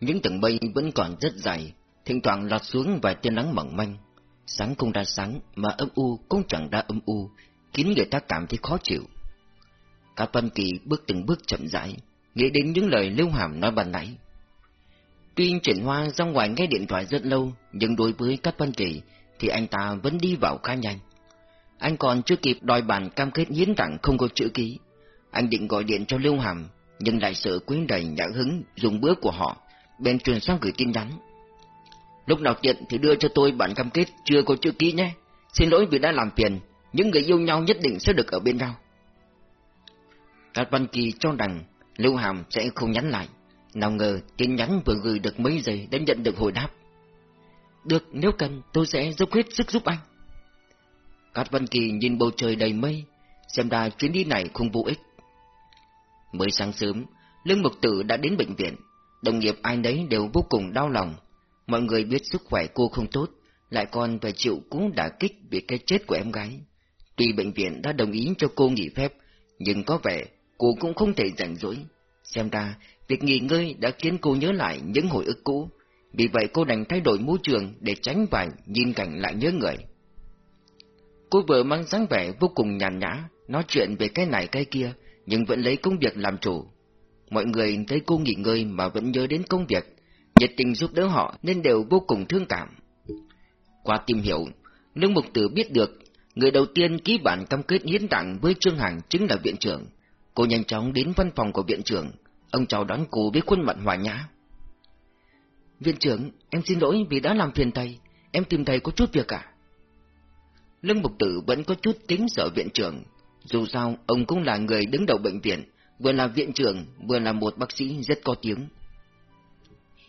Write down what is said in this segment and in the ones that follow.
những tầng mây vẫn còn rất dày, thỉnh thoảng lọt xuống vài tia nắng mỏng manh. Sáng không ra sáng, mà âm u cũng chẳng ra âm u, khiến người ta cảm thấy khó chịu. Cát Văn Kỳ bước từng bước chậm rãi, nghĩ đến những lời Lưu Hàm nói ban nãy. Tuy chuyển hoa ra ngoài nghe điện thoại rất lâu, nhưng đối với Cát Văn Kỳ thì anh ta vẫn đi vào khá nhanh. Anh còn chưa kịp đòi bản cam kết hiến tặng không có chữ ký. Anh định gọi điện cho Lưu Hàm, nhưng lại sợ quyến đầy nhã hứng dùng bữa của họ, bên truyền sang gửi tin nhắn. Lúc nào tiện thì đưa cho tôi bản cam kết chưa có chữ ký nhé. Xin lỗi vì đã làm phiền, những người yêu nhau nhất định sẽ được ở bên nhau. Các Văn Kỳ cho rằng Lưu Hàm sẽ không nhắn lại. Nào ngờ tin nhắn vừa gửi được mấy giây đã nhận được hồi đáp. Được, nếu cần tôi sẽ dốc hết sức giúp anh. Cát Văn Kỳ nhìn bầu trời đầy mây, xem ra chuyến đi này không vô ích. Mới sáng sớm, Lương Mục Tử đã đến bệnh viện, đồng nghiệp ai nấy đều vô cùng đau lòng. Mọi người biết sức khỏe cô không tốt, lại còn phải chịu cú đả kích vì cái chết của em gái. Tuy bệnh viện đã đồng ý cho cô nghỉ phép, nhưng có vẻ cô cũng không thể rảnh rỗi. Xem ra, việc nghỉ ngơi đã khiến cô nhớ lại những hồi ức cũ, vì vậy cô đành thay đổi môi trường để tránh phải nhìn cảnh lại nhớ người. Cô vợ mang dáng vẻ vô cùng nhàn nhã, nói chuyện về cái này cái kia, nhưng vẫn lấy công việc làm chủ. Mọi người thấy cô nghỉ ngơi mà vẫn nhớ đến công việc, nhiệt tình giúp đỡ họ nên đều vô cùng thương cảm. Qua tìm hiểu, Lương Mục Tử biết được, người đầu tiên ký bản cam kết hiến tặng với Trương Hằng chính là viện trưởng. Cô nhanh chóng đến văn phòng của viện trưởng, ông chào đón cô với khuôn mặt hòa nhã. Viện trưởng, em xin lỗi vì đã làm phiền thầy, em tìm thầy có chút việc à? Lương Mục Tử vẫn có chút kính sợ viện trưởng, dù sao ông cũng là người đứng đầu bệnh viện, vừa là viện trưởng, vừa là một bác sĩ rất có tiếng.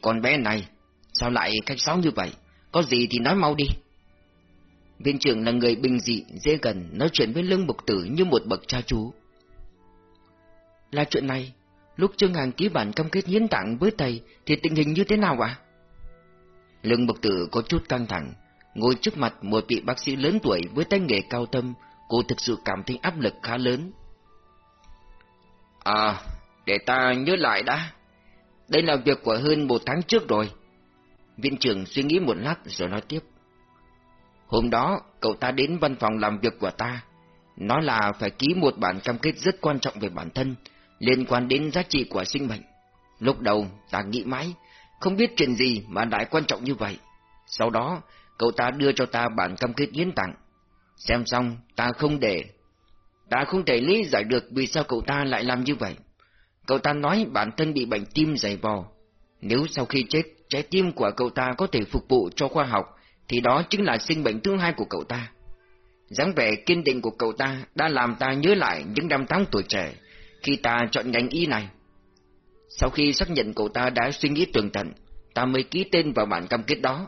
Con bé này, sao lại cách sáo như vậy? Có gì thì nói mau đi. Viện trưởng là người bình dị, dễ gần, nói chuyện với Lương Mục Tử như một bậc cha chú. Là chuyện này, lúc Trương Hằng ký bản cam kết hiến tặng với thầy thì tình hình như thế nào ạ? Lương Mục Tử có chút căng thẳng, ngồi trước mặt một vị bác sĩ lớn tuổi với tay nghề cao tâm, cô thực sự cảm thấy áp lực khá lớn. À, để ta nhớ lại đã. Đây là việc của hơn một tháng trước rồi. Viện trưởng suy nghĩ một lát rồi nói tiếp. Hôm đó, cậu ta đến văn phòng làm việc của ta. Nói là phải ký một bản cam kết rất quan trọng về bản thân, liên quan đến giá trị của sinh mệnh. Lúc đầu, ta nghĩ mãi, không biết chuyện gì mà lại quan trọng như vậy. Sau đó, cậu ta đưa cho ta bản cam kết hiến tặng. Xem xong, ta không để. Ta không thể lý giải được vì sao cậu ta lại làm như vậy. Cậu ta nói bản thân bị bệnh tim dày vò. Nếu sau khi chết, trái tim của cậu ta có thể phục vụ cho khoa học, thì đó chính là sinh bệnh thứ hai của cậu ta. dáng vẻ kiên định của cậu ta đã làm ta nhớ lại những năm tháng tuổi trẻ, khi ta chọn ngành y này. Sau khi xác nhận cậu ta đã suy nghĩ tường tận, ta mới ký tên vào bản cam kết đó.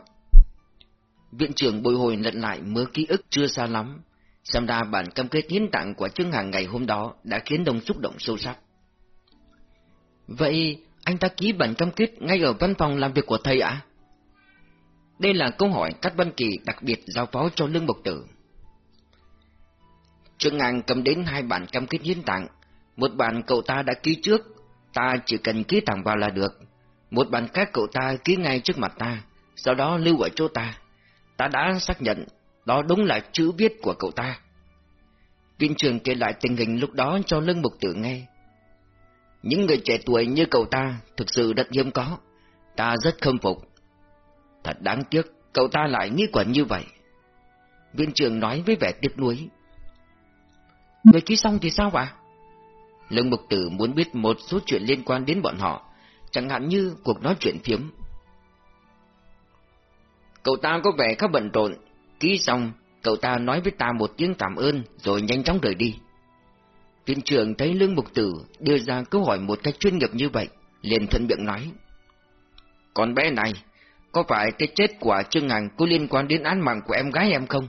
Viện trưởng bồi hồi lật lại mớ ký ức chưa xa lắm, xem ra bản cam kết hiến tặng của Trương Hằng ngày hôm đó đã khiến đông xúc động sâu sắc. Vậy anh ta ký bản cam kết ngay ở văn phòng làm việc của thầy ạ? Đây là câu hỏi Cát Văn Kỳ đặc biệt giao phó cho Lương Bộc Tử. Trương Hằng cầm đến hai bản cam kết hiến tặng, một bản cậu ta đã ký trước, ta chỉ cần ký thẳng vào là được. Một bản khác cậu ta ký ngay trước mặt ta, sau đó lưu ở chỗ ta. Ta đã xác nhận, đó đúng là chữ viết của cậu ta. Viên trường kể lại tình hình lúc đó cho Lương Mục Tử nghe. Những người trẻ tuổi như cậu ta thực sự rất hiếm có, ta rất khâm phục. Thật đáng tiếc, cậu ta lại nghĩ quẩn như vậy. Viên trường nói với vẻ tiếc nuối. Người ký xong thì sao ạ? Lương Mục Tử muốn biết một số chuyện liên quan đến bọn họ, chẳng hạn như cuộc nói chuyện phiếm. Cậu ta có vẻ khá bận rộn, ký xong, cậu ta nói với ta một tiếng cảm ơn rồi nhanh chóng rời đi. Viện trưởng thấy Lương Mục Tử đưa ra câu hỏi một cách chuyên nghiệp như vậy, liền thuận miệng nói. Con bé này, có phải cái chết của Trương Hằng có liên quan đến án mạng của em gái em không?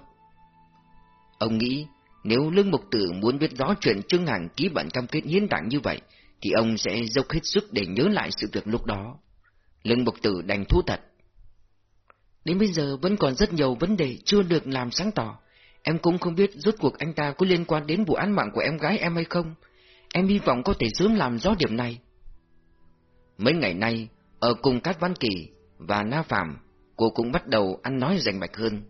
Ông nghĩ, nếu Lương Mục Tử muốn biết rõ chuyện Trương Hằng ký bản cam kết hiến tặng như vậy, thì ông sẽ dốc hết sức để nhớ lại sự việc lúc đó. Lương Mục Tử đành thú thật. Đến bây giờ vẫn còn rất nhiều vấn đề chưa được làm sáng tỏ. Em cũng không biết rốt cuộc anh ta có liên quan đến vụ án mạng của em gái em hay không. Em hy vọng có thể sớm làm rõ điểm này. Mấy ngày nay, Ở cùng Cát Văn Kỳ và Na Phạm, cô cũng bắt đầu ăn nói rành mạch hơn.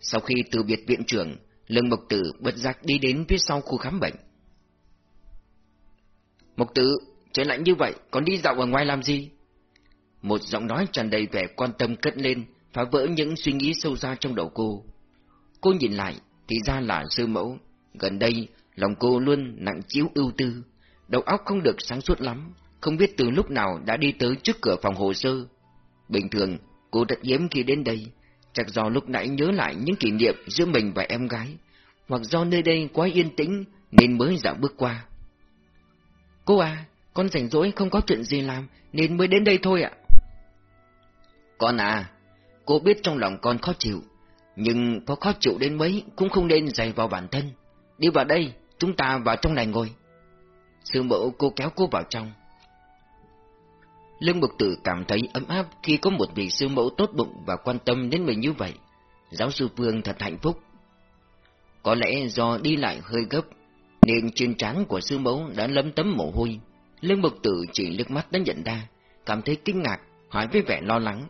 Sau khi từ biệt viện trưởng, Lương Mộc Tử bật giác đi đến phía sau khu khám bệnh. Mộc Tử, trời lạnh như vậy, còn đi dạo ở ngoài làm gì? Một giọng nói tràn đầy vẻ quan tâm cất lên, phá vỡ những suy nghĩ sâu xa trong đầu cô. Cô nhìn lại, thì ra là sư mẫu. Gần đây, lòng cô luôn nặng chiếu ưu tư, đầu óc không được sáng suốt lắm, không biết từ lúc nào đã đi tới trước cửa phòng hồ sơ. Bình thường, cô rất hiếm khi đến đây, chắc do lúc nãy nhớ lại những kỷ niệm giữa mình và em gái, hoặc do nơi đây quá yên tĩnh nên mới dạo bước qua. Cô à, con rảnh rỗi không có chuyện gì làm nên mới đến đây thôi ạ. Con à, cô biết trong lòng con khó chịu, nhưng có khó chịu đến mấy cũng không nên dày vào bản thân. Đi vào đây, chúng ta vào trong này ngồi. Sư mẫu cô kéo cô vào trong. Lương Bực Tử cảm thấy ấm áp khi có một vị sư mẫu tốt bụng và quan tâm đến mình như vậy. Giáo sư Phương thật hạnh phúc. Có lẽ do đi lại hơi gấp, nên trên trán của sư mẫu đã lấm tấm mồ hôi. Lương Bực Tử chỉ liếc mắt đã nhận ra, cảm thấy kinh ngạc, hỏi với vẻ lo lắng.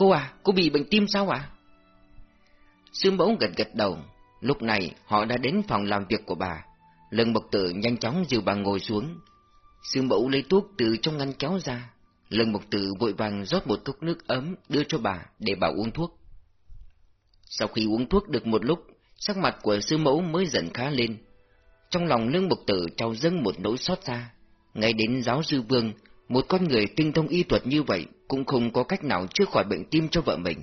Cô à, cô bị bệnh tim sao ạ? Sư mẫu gật gật đầu, lúc này họ đã đến phòng làm việc của bà. Lần bậc Tử nhanh chóng dìu bà ngồi xuống, Sư mẫu lấy thuốc từ trong ngăn kéo ra. Lần bậc tử vội vàng rót một thuốc nước ấm đưa cho bà để bà uống thuốc. Sau khi uống thuốc được một lúc, sắc mặt của sư mẫu mới dần khá lên. Trong lòng lương bậc tử trao dâng một nỗi xót xa. Ngay đến giáo sư vương, một con người tinh thông y thuật như vậy cũng không có cách nào chữa khỏi bệnh tim cho vợ mình.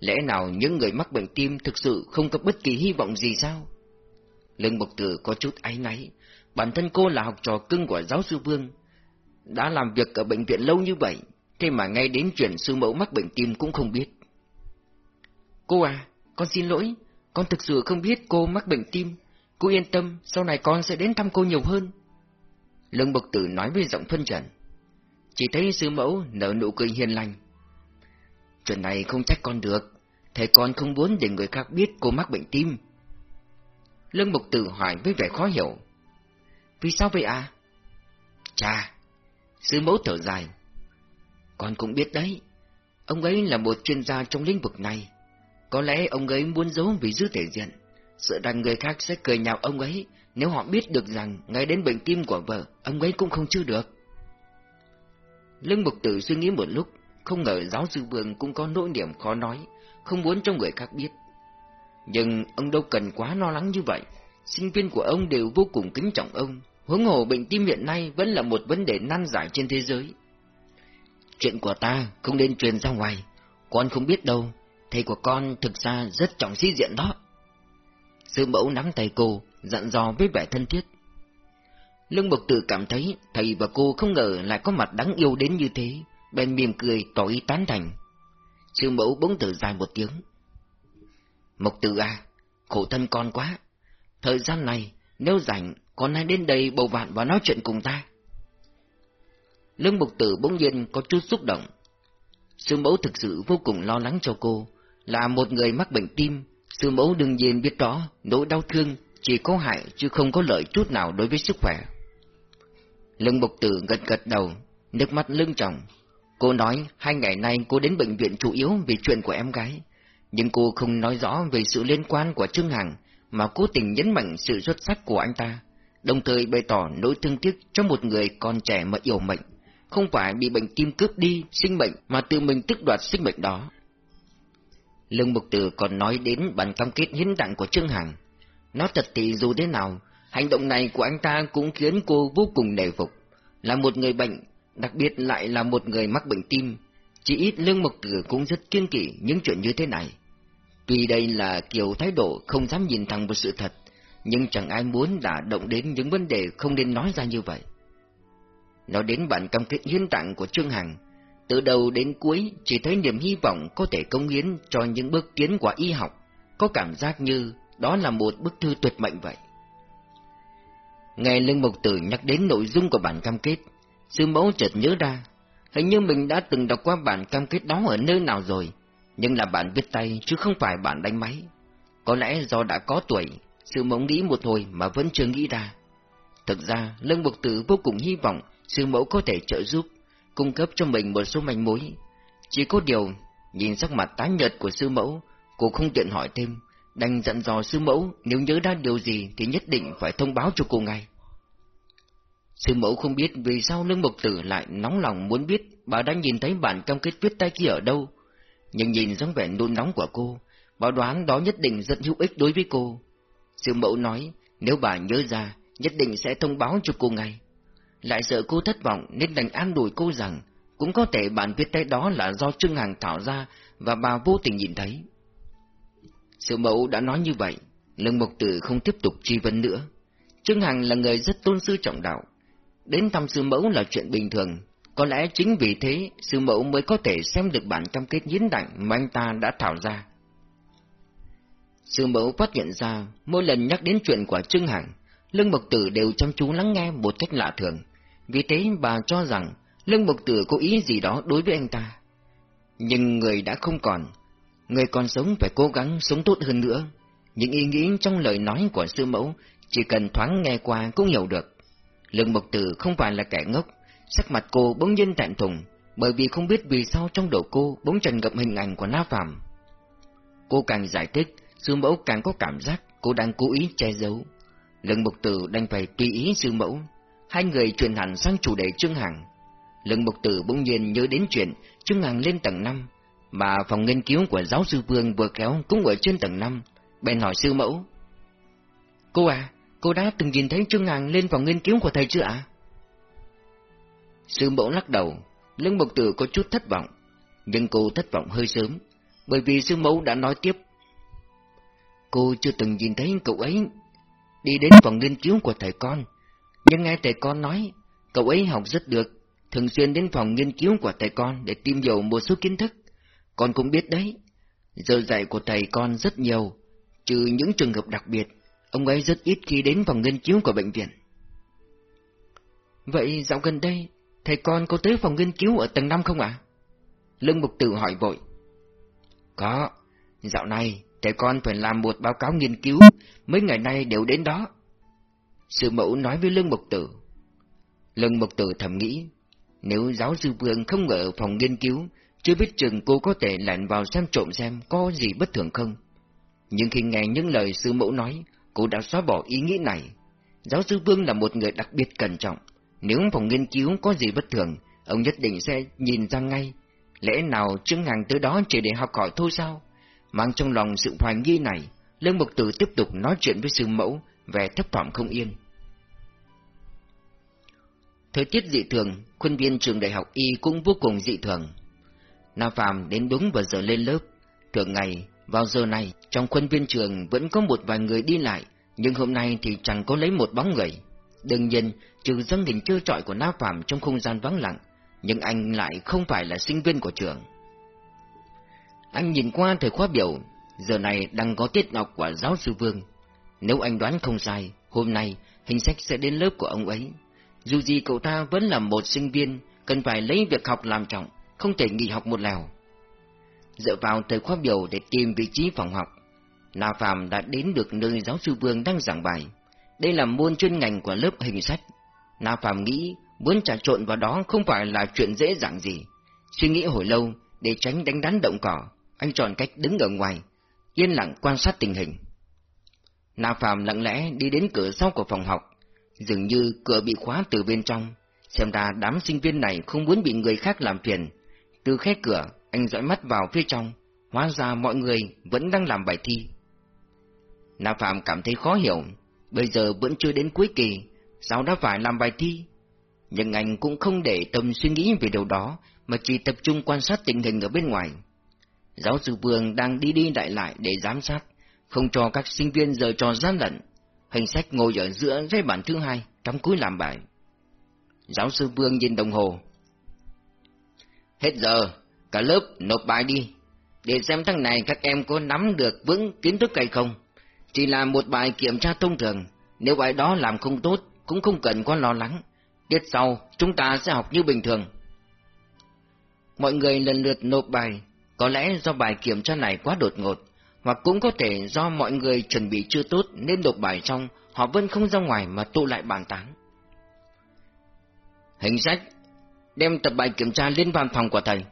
Lẽ nào những người mắc bệnh tim thực sự không có bất kỳ hy vọng gì sao? Lương Bộc tử có chút áy náy, Bản thân cô là học trò cưng của giáo sư Vương. Đã làm việc ở bệnh viện lâu như vậy, thế mà ngay đến chuyện sư mẫu mắc bệnh tim cũng không biết. Cô à, con xin lỗi, con thực sự không biết cô mắc bệnh tim. Cô yên tâm, sau này con sẽ đến thăm cô nhiều hơn. Lương Bộc Tử nói với giọng phân trần. Chỉ thấy sư mẫu nở nụ cười hiền lành. Chuyện này không trách con được, thầy con không muốn để người khác biết cô mắc bệnh tim. Lương Mục Tử hỏi với vẻ khó hiểu. Vì sao vậy à? Chà, sư mẫu thở dài. Con cũng biết đấy, ông ấy là một chuyên gia trong lĩnh vực này. Có lẽ ông ấy muốn giấu vì giữ thể diện, sợ rằng người khác sẽ cười nhạo ông ấy nếu họ biết được rằng ngay đến bệnh tim của vợ, ông ấy cũng không chữa được. Lương Mục Tử suy nghĩ một lúc, không ngờ giáo sư Vương cũng có nỗi niềm khó nói, không muốn cho người khác biết. Nhưng ông đâu cần quá lo lắng như vậy, sinh viên của ông đều vô cùng kính trọng ông, huống hồ bệnh tim hiện nay vẫn là một vấn đề nan giải trên thế giới. Chuyện của ta không nên truyền ra ngoài, con không biết đâu, thầy của con thực ra rất trọng sĩ diện đó. Sư mẫu nắm tay cô, dặn dò với vẻ thân thiết. Lương Bộc Tử cảm thấy thầy và cô không ngờ lại có mặt đáng yêu đến như thế, bèn mỉm cười tỏ ý tán thành. Sư mẫu bỗng thở dài một tiếng. Mộc Tử à, khổ thân con quá, Thời gian này, nếu rảnh, con hãy đến đây bầu vạn và nói chuyện cùng ta. Lương bộc Tử bỗng nhiên có chút xúc động. Sư mẫu thực sự vô cùng lo lắng cho cô, là một người mắc bệnh tim, sư mẫu đương nhiên biết rõ nỗi đau thương chỉ có hại chứ không có lợi chút nào đối với sức khỏe. Lương Mục Tử gật gật đầu, nước mắt lưng tròng. Cô nói hai ngày nay cô đến bệnh viện chủ yếu vì chuyện của em gái, nhưng cô không nói rõ về sự liên quan của Trương Hằng mà cố tình nhấn mạnh sự xuất sắc của anh ta, đồng thời bày tỏ nỗi thương tiếc cho một người còn trẻ mà yêu mệnh, không phải bị bệnh tim cướp đi sinh mệnh mà tự mình tức đoạt sinh mệnh đó. Lương Mục Tử còn nói đến bản cam kết hiến tặng của Trương Hằng. nó thật thì dù thế nào, hành động này của anh ta cũng khiến cô vô cùng nể phục. Là một người bệnh, đặc biệt lại là một người mắc bệnh tim, chỉ ít Lương Mộc Tử cũng rất kiên kỵ những chuyện như thế này. Tuy đây là kiểu thái độ không dám nhìn thẳng vào sự thật, nhưng chẳng ai muốn đã động đến những vấn đề không nên nói ra như vậy. Nói đến bản cam kết hiến tặng của Trương Hằng, từ đầu đến cuối chỉ thấy niềm hy vọng có thể công hiến cho những bước tiến của y học, có cảm giác như đó là một bức thư tuyệt mệnh vậy. Nghe Lương Mộc Tử nhắc đến nội dung của bản cam kết, sư mẫu chợt nhớ ra, hình như mình đã từng đọc qua bản cam kết đó ở nơi nào rồi, nhưng là bản viết tay chứ không phải bản đánh máy. Có lẽ do đã có tuổi, sư mẫu nghĩ một hồi mà vẫn chưa nghĩ ra. Thực ra, Lương Bộc Tử vô cùng hy vọng sư mẫu có thể trợ giúp, cung cấp cho mình một số manh mối. Chỉ có điều, nhìn sắc mặt tái nhợt của sư mẫu, cô không tiện hỏi thêm, đành dặn dò sư mẫu nếu nhớ ra điều gì thì nhất định phải thông báo cho cô ngay. Sư mẫu không biết vì sao lương mộc tử lại nóng lòng muốn biết bà đã nhìn thấy bản cam kết viết tay kia ở đâu. Nhưng nhìn dáng vẻ nôn nóng của cô, bà đoán đó nhất định rất hữu ích đối với cô. Sư mẫu nói, nếu bà nhớ ra, nhất định sẽ thông báo cho cô ngay. Lại sợ cô thất vọng nên đành an ủi cô rằng, cũng có thể bản viết tay đó là do Trương Hằng thảo ra và bà vô tình nhìn thấy. Sư mẫu đã nói như vậy, lương mục tử không tiếp tục truy vấn nữa. Trương Hằng là người rất tôn sư trọng đạo. Đến thăm sư mẫu là chuyện bình thường, có lẽ chính vì thế sư mẫu mới có thể xem được bản cam kết hiến đặng mà anh ta đã thảo ra. Sư mẫu phát hiện ra, mỗi lần nhắc đến chuyện của Trương Hằng, Lương Mộc Tử đều chăm chú lắng nghe một cách lạ thường. Vì thế bà cho rằng Lương Mộc Tử có ý gì đó đối với anh ta. Nhưng người đã không còn, người còn sống phải cố gắng sống tốt hơn nữa. Những ý nghĩ trong lời nói của sư mẫu chỉ cần thoáng nghe qua cũng hiểu được. Lương Mộc Tử không phải là kẻ ngốc, sắc mặt cô bỗng nhiên tạm thùng, bởi vì không biết vì sao trong đầu cô bỗng trần ngập hình ảnh của Na Phạm. Cô càng giải thích, sư mẫu càng có cảm giác cô đang cố ý che giấu. Lương Mộc Tử đành phải tùy ý sư mẫu, hai người chuyển hẳn sang chủ đề Trương Hằng. Lương Mộc Tử bỗng nhiên nhớ đến chuyện Trương Hằng lên tầng 5, mà phòng nghiên cứu của giáo sư Vương vừa kéo cũng ở trên tầng 5, bèn hỏi sư mẫu. Cô à, cô đã từng nhìn thấy Trương Hằng lên phòng nghiên cứu của thầy chưa ạ? Sư mẫu lắc đầu, Lương Mục Tử có chút thất vọng, nhưng cô thất vọng hơi sớm, bởi vì sư mẫu đã nói tiếp. Cô chưa từng nhìn thấy cậu ấy đi đến phòng nghiên cứu của thầy con, nhưng nghe thầy con nói, cậu ấy học rất được, thường xuyên đến phòng nghiên cứu của thầy con để tìm hiểu một số kiến thức. Con cũng biết đấy, giờ dạy của thầy con rất nhiều, trừ những trường hợp đặc biệt, ông ấy rất ít khi đến phòng nghiên cứu của bệnh viện. Vậy dạo gần đây, thầy con có tới phòng nghiên cứu ở tầng 5 không ạ? Lương Mục Tử hỏi vội. Có, dạo này thầy con phải làm một báo cáo nghiên cứu, mấy ngày nay đều đến đó. Sư mẫu nói với Lương Mục Tử. Lương Mục Tử thầm nghĩ, nếu giáo sư Vương không ở phòng nghiên cứu, chưa biết chừng cô có thể lẻn vào xem trộm xem có gì bất thường không. Nhưng khi nghe những lời sư mẫu nói, cô đã xóa bỏ ý nghĩ này. Giáo sư Vương là một người đặc biệt cẩn trọng, nếu phòng nghiên cứu có gì bất thường, ông nhất định sẽ nhìn ra ngay. Lẽ nào Trương Hằng tới đó chỉ để học hỏi thôi sao? Mang trong lòng sự hoài nghi này, Lương Mục Tử tiếp tục nói chuyện với sư mẫu, về thấp thỏm không yên. Thời tiết dị thường, khuôn viên trường đại học Y cũng vô cùng dị thường. Na Phạm đến đúng vào giờ lên lớp. Thường ngày, vào giờ này, trong khuôn viên trường vẫn có một vài người đi lại, nhưng hôm nay thì chẳng có lấy một bóng người. Đương nhiên, trừ dân hình chưa trọi của Na Phạm trong không gian vắng lặng, nhưng anh lại không phải là sinh viên của trường. Anh nhìn qua thời khóa biểu, giờ này đang có tiết học của giáo sư Vương. Nếu anh đoán không sai, hôm nay hình sách sẽ đến lớp của ông ấy. Dù gì cậu ta vẫn là một sinh viên, cần phải lấy việc học làm trọng, không thể nghỉ học một lèo. Dựa vào thời khóa biểu để tìm vị trí phòng học, Na Phạm đã đến được nơi giáo sư Vương đang giảng bài. Đây là môn chuyên ngành của lớp hình sách. Na Phạm nghĩ muốn trà trộn vào đó không phải là chuyện dễ dàng gì. Suy nghĩ hồi lâu, để tránh đánh đắn động cỏ, anh chọn cách đứng ở ngoài, yên lặng quan sát tình hình. Na Phạm lặng lẽ đi đến cửa sau của phòng học, dường như cửa bị khóa từ bên trong, xem ra đám sinh viên này không muốn bị người khác làm phiền. Từ khe cửa, anh dõi mắt vào phía trong, hóa ra mọi người vẫn đang làm bài thi. Na Phạm cảm thấy khó hiểu, bây giờ vẫn chưa đến cuối kỳ, sao đã phải làm bài thi? Nhưng anh cũng không để tâm suy nghĩ về điều đó, mà chỉ tập trung quan sát tình hình ở bên ngoài. Giáo sư Vương đang đi đi lại lại để giám sát, không cho các sinh viên giờ trò gian lận. Hình sách ngồi ở giữa giấy bản thứ hai, trong cuối làm bài. Giáo sư Vương nhìn đồng hồ. Hết giờ, cả lớp nộp bài đi, để xem thằng này các em có nắm được vững kiến thức hay không. Chỉ là một bài kiểm tra thông thường, nếu bài đó làm không tốt, cũng không cần quá lo lắng. Tiết sau, chúng ta sẽ học như bình thường. Mọi người lần lượt nộp bài, có lẽ do bài kiểm tra này quá đột ngột, hoặc cũng có thể do mọi người chuẩn bị chưa tốt nên nộp bài xong, họ vẫn không ra ngoài mà tụ lại bàn tán. Hình sách đem tập bài kiểm tra lên văn phòng của thầy.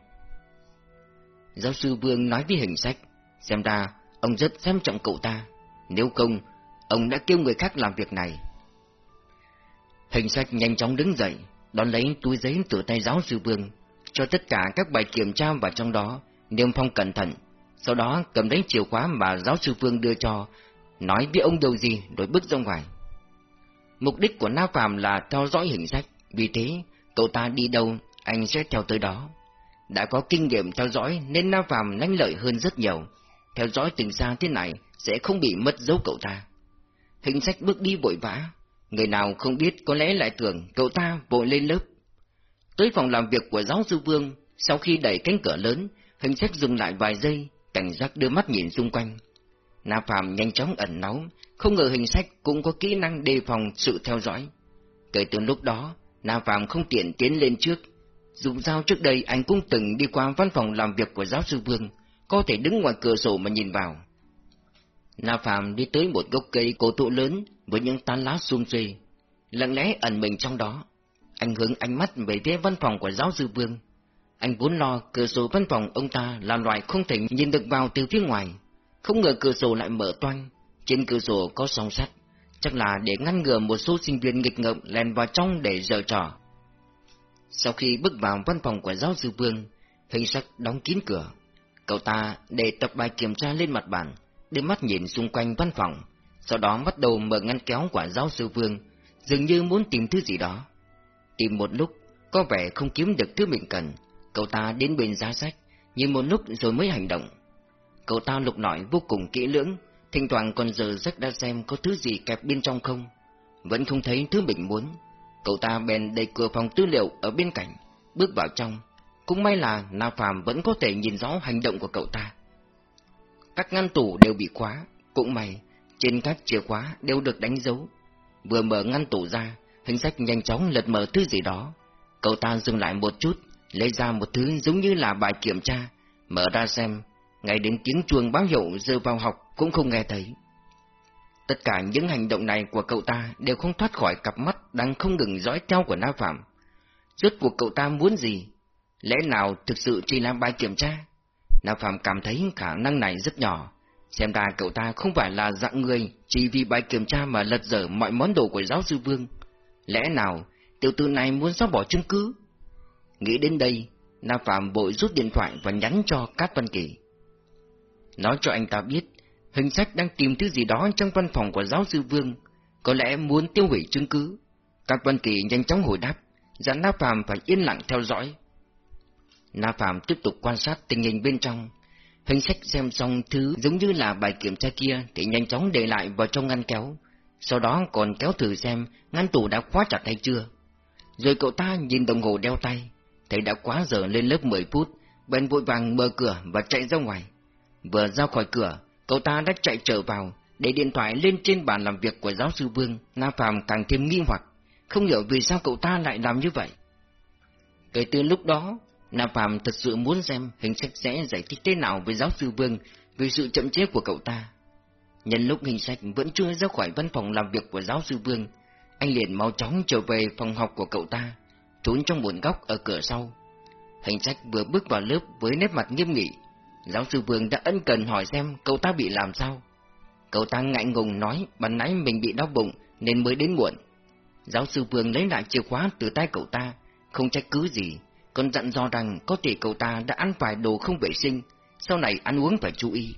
Giáo sư Vương nói với hình sách, xem ra ông rất xem trọng cậu ta, nếu không, ông đã kêu người khác làm việc này. Hình sách nhanh chóng đứng dậy, đón lấy túi giấy từ tay giáo sư Vương, cho tất cả các bài kiểm tra vào trong đó, niêm phong cẩn thận, sau đó cầm lấy chìa khóa mà giáo sư Vương đưa cho, nói với ông điều gì rồi bước ra ngoài. Mục đích của Na Phạm là theo dõi hình sách, vì thế cậu ta đi đâu anh sẽ theo tới đó. Đã có kinh nghiệm theo dõi nên Na Phạm nhanh lợi hơn rất nhiều, theo dõi từng xa thế này sẽ không bị mất dấu cậu ta. Hình sách bước đi vội vã, người nào không biết có lẽ lại tưởng cậu ta vội lên lớp. Tới phòng làm việc của giáo sư Vương, sau khi đẩy cánh cửa lớn, hình sách dừng lại vài giây, cảnh giác đưa mắt nhìn xung quanh. Na Phạm nhanh chóng ẩn náu, không ngờ hình sách cũng có kỹ năng đề phòng sự theo dõi. Kể từ lúc đó, Na Phạm không tiện tiến lên trước. Dù sao trước đây anh cũng từng đi qua văn phòng làm việc của giáo sư Vương, có thể đứng ngoài cửa sổ mà nhìn vào. Na Phạm đi tới một gốc cây cổ thụ lớn với những tán lá xum xuê, lặng lẽ ẩn mình trong đó. Anh hướng ánh mắt về phía văn phòng của giáo sư Vương. Anh vốn lo cửa sổ văn phòng ông ta là loại không thể nhìn được vào từ phía ngoài. Không ngờ cửa sổ lại mở toang, trên cửa sổ có song sắt, chắc là để ngăn ngừa một số sinh viên nghịch ngợm lèn vào trong để giở trò. Sau khi bước vào văn phòng của giáo sư Vương, hình sắc đóng kín cửa. Cậu ta để tập bài kiểm tra lên mặt bàn, đưa mắt nhìn xung quanh văn phòng, sau đó bắt đầu mở ngăn kéo của giáo sư Vương, dường như muốn tìm thứ gì đó. Tìm một lúc, có vẻ không kiếm được thứ mình cần, cậu ta đến bên giá sách, nhìn một lúc rồi mới hành động. Cậu ta lục lọi vô cùng kỹ lưỡng, thỉnh thoảng còn giờ rất đã xem có thứ gì kẹp bên trong không. Vẫn không thấy thứ mình muốn. Cậu ta bèn đẩy cửa phòng tư liệu ở bên cạnh, bước vào trong. Cũng may là Na Phạm vẫn có thể nhìn rõ hành động của cậu ta. Các ngăn tủ đều bị khóa, cũng may, trên các chìa khóa đều được đánh dấu. Vừa mở ngăn tủ ra, hình sách nhanh chóng lật mở thứ gì đó. Cậu ta dừng lại một chút, lấy ra một thứ giống như là bài kiểm tra, mở ra xem, ngay đến tiếng chuông báo hiệu giờ vào học cũng không nghe thấy. Tất cả những hành động này của cậu ta đều không thoát khỏi cặp mắt đang không ngừng dõi theo của Na Phạm. Rốt cuộc cậu ta muốn gì? Lẽ nào thực sự chỉ làm bài kiểm tra? Na Phạm cảm thấy khả năng này rất nhỏ. Xem ra cậu ta không phải là dạng người chỉ vì bài kiểm tra mà lật dở mọi món đồ của giáo sư Vương. Lẽ nào tiểu tử này muốn xóa bỏ chứng cứ? Nghĩ đến đây, Na Phạm bội rút điện thoại và nhắn cho Cát Văn Kỳ. Nói cho anh ta biết, hình sách đang tìm thứ gì đó trong văn phòng của giáo sư Vương, có lẽ muốn tiêu hủy chứng cứ. Các Văn Kỳ nhanh chóng hồi đáp, dặn Na Phạm phải yên lặng theo dõi. Na Phạm tiếp tục quan sát tình hình bên trong. Hình sách xem xong thứ giống như là bài kiểm tra kia thì nhanh chóng để lại vào trong ngăn kéo. Sau đó còn kéo thử xem ngăn tủ đã khóa chặt hay chưa. Rồi cậu ta nhìn đồng hồ đeo tay, thấy đã quá giờ lên lớp 10 phút, bèn vội vàng mở cửa và chạy ra ngoài. Vừa ra khỏi cửa, cậu ta đã chạy trở vào, để điện thoại lên trên bàn làm việc của giáo sư Vương, Na Phạm càng thêm nghi hoặc, không hiểu vì sao cậu ta lại làm như vậy. Kể từ lúc đó, Na Phạm thật sự muốn xem hình sách sẽ giải thích thế nào với giáo sư Vương về sự chậm chế của cậu ta. Nhân lúc hình sách vẫn chưa ra khỏi văn phòng làm việc của giáo sư Vương, anh liền mau chóng trở về phòng học của cậu ta, trốn trong một góc ở cửa sau. Hình sách vừa bước vào lớp với nét mặt nghiêm nghị, Giáo sư Vương đã ân cần hỏi xem cậu ta bị làm sao. Cậu ta ngại ngùng nói ban nãy mình bị đau bụng nên mới đến muộn. Giáo sư Vương lấy lại chìa khóa từ tay cậu ta, không trách cứ gì, còn dặn dò rằng có thể cậu ta đã ăn phải đồ không vệ sinh, sau này ăn uống phải chú ý.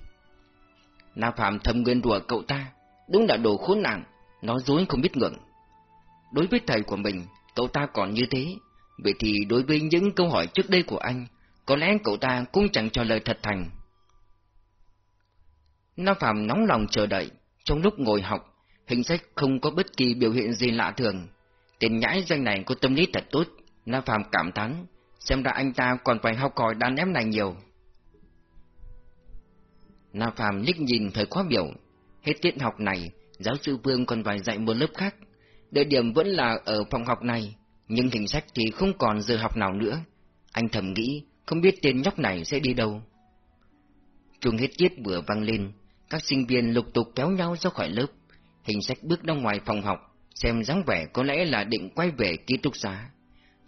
Na Phạm thầm nguyên rủa cậu ta, đúng là đồ khốn nạn, nói dối không biết ngượng. Đối với thầy của mình, cậu ta còn như thế, vậy thì đối với những câu hỏi trước đây của anh, có lẽ cậu ta cũng chẳng cho lời thật thành. Na Phạm nóng lòng chờ đợi, trong lúc ngồi học, hình sách không có bất kỳ biểu hiện gì lạ thường. Tiền nhãi danh này có tâm lý thật tốt, Na Phạm cảm thán, xem ra anh ta còn phải học hỏi đàn em này nhiều. Na Phạm liếc nhìn thời khóa biểu, hết tiết học này, giáo sư Vương còn phải dạy một lớp khác. Địa điểm vẫn là ở phòng học này, nhưng hình sách thì không còn giờ học nào nữa. Anh thầm nghĩ, không biết tên nhóc này sẽ đi đâu. Chuông hết tiết vừa vang lên, các sinh viên lục tục kéo nhau ra khỏi lớp, hình sách bước ra ngoài phòng học, xem dáng vẻ có lẽ là định quay về ký túc xá.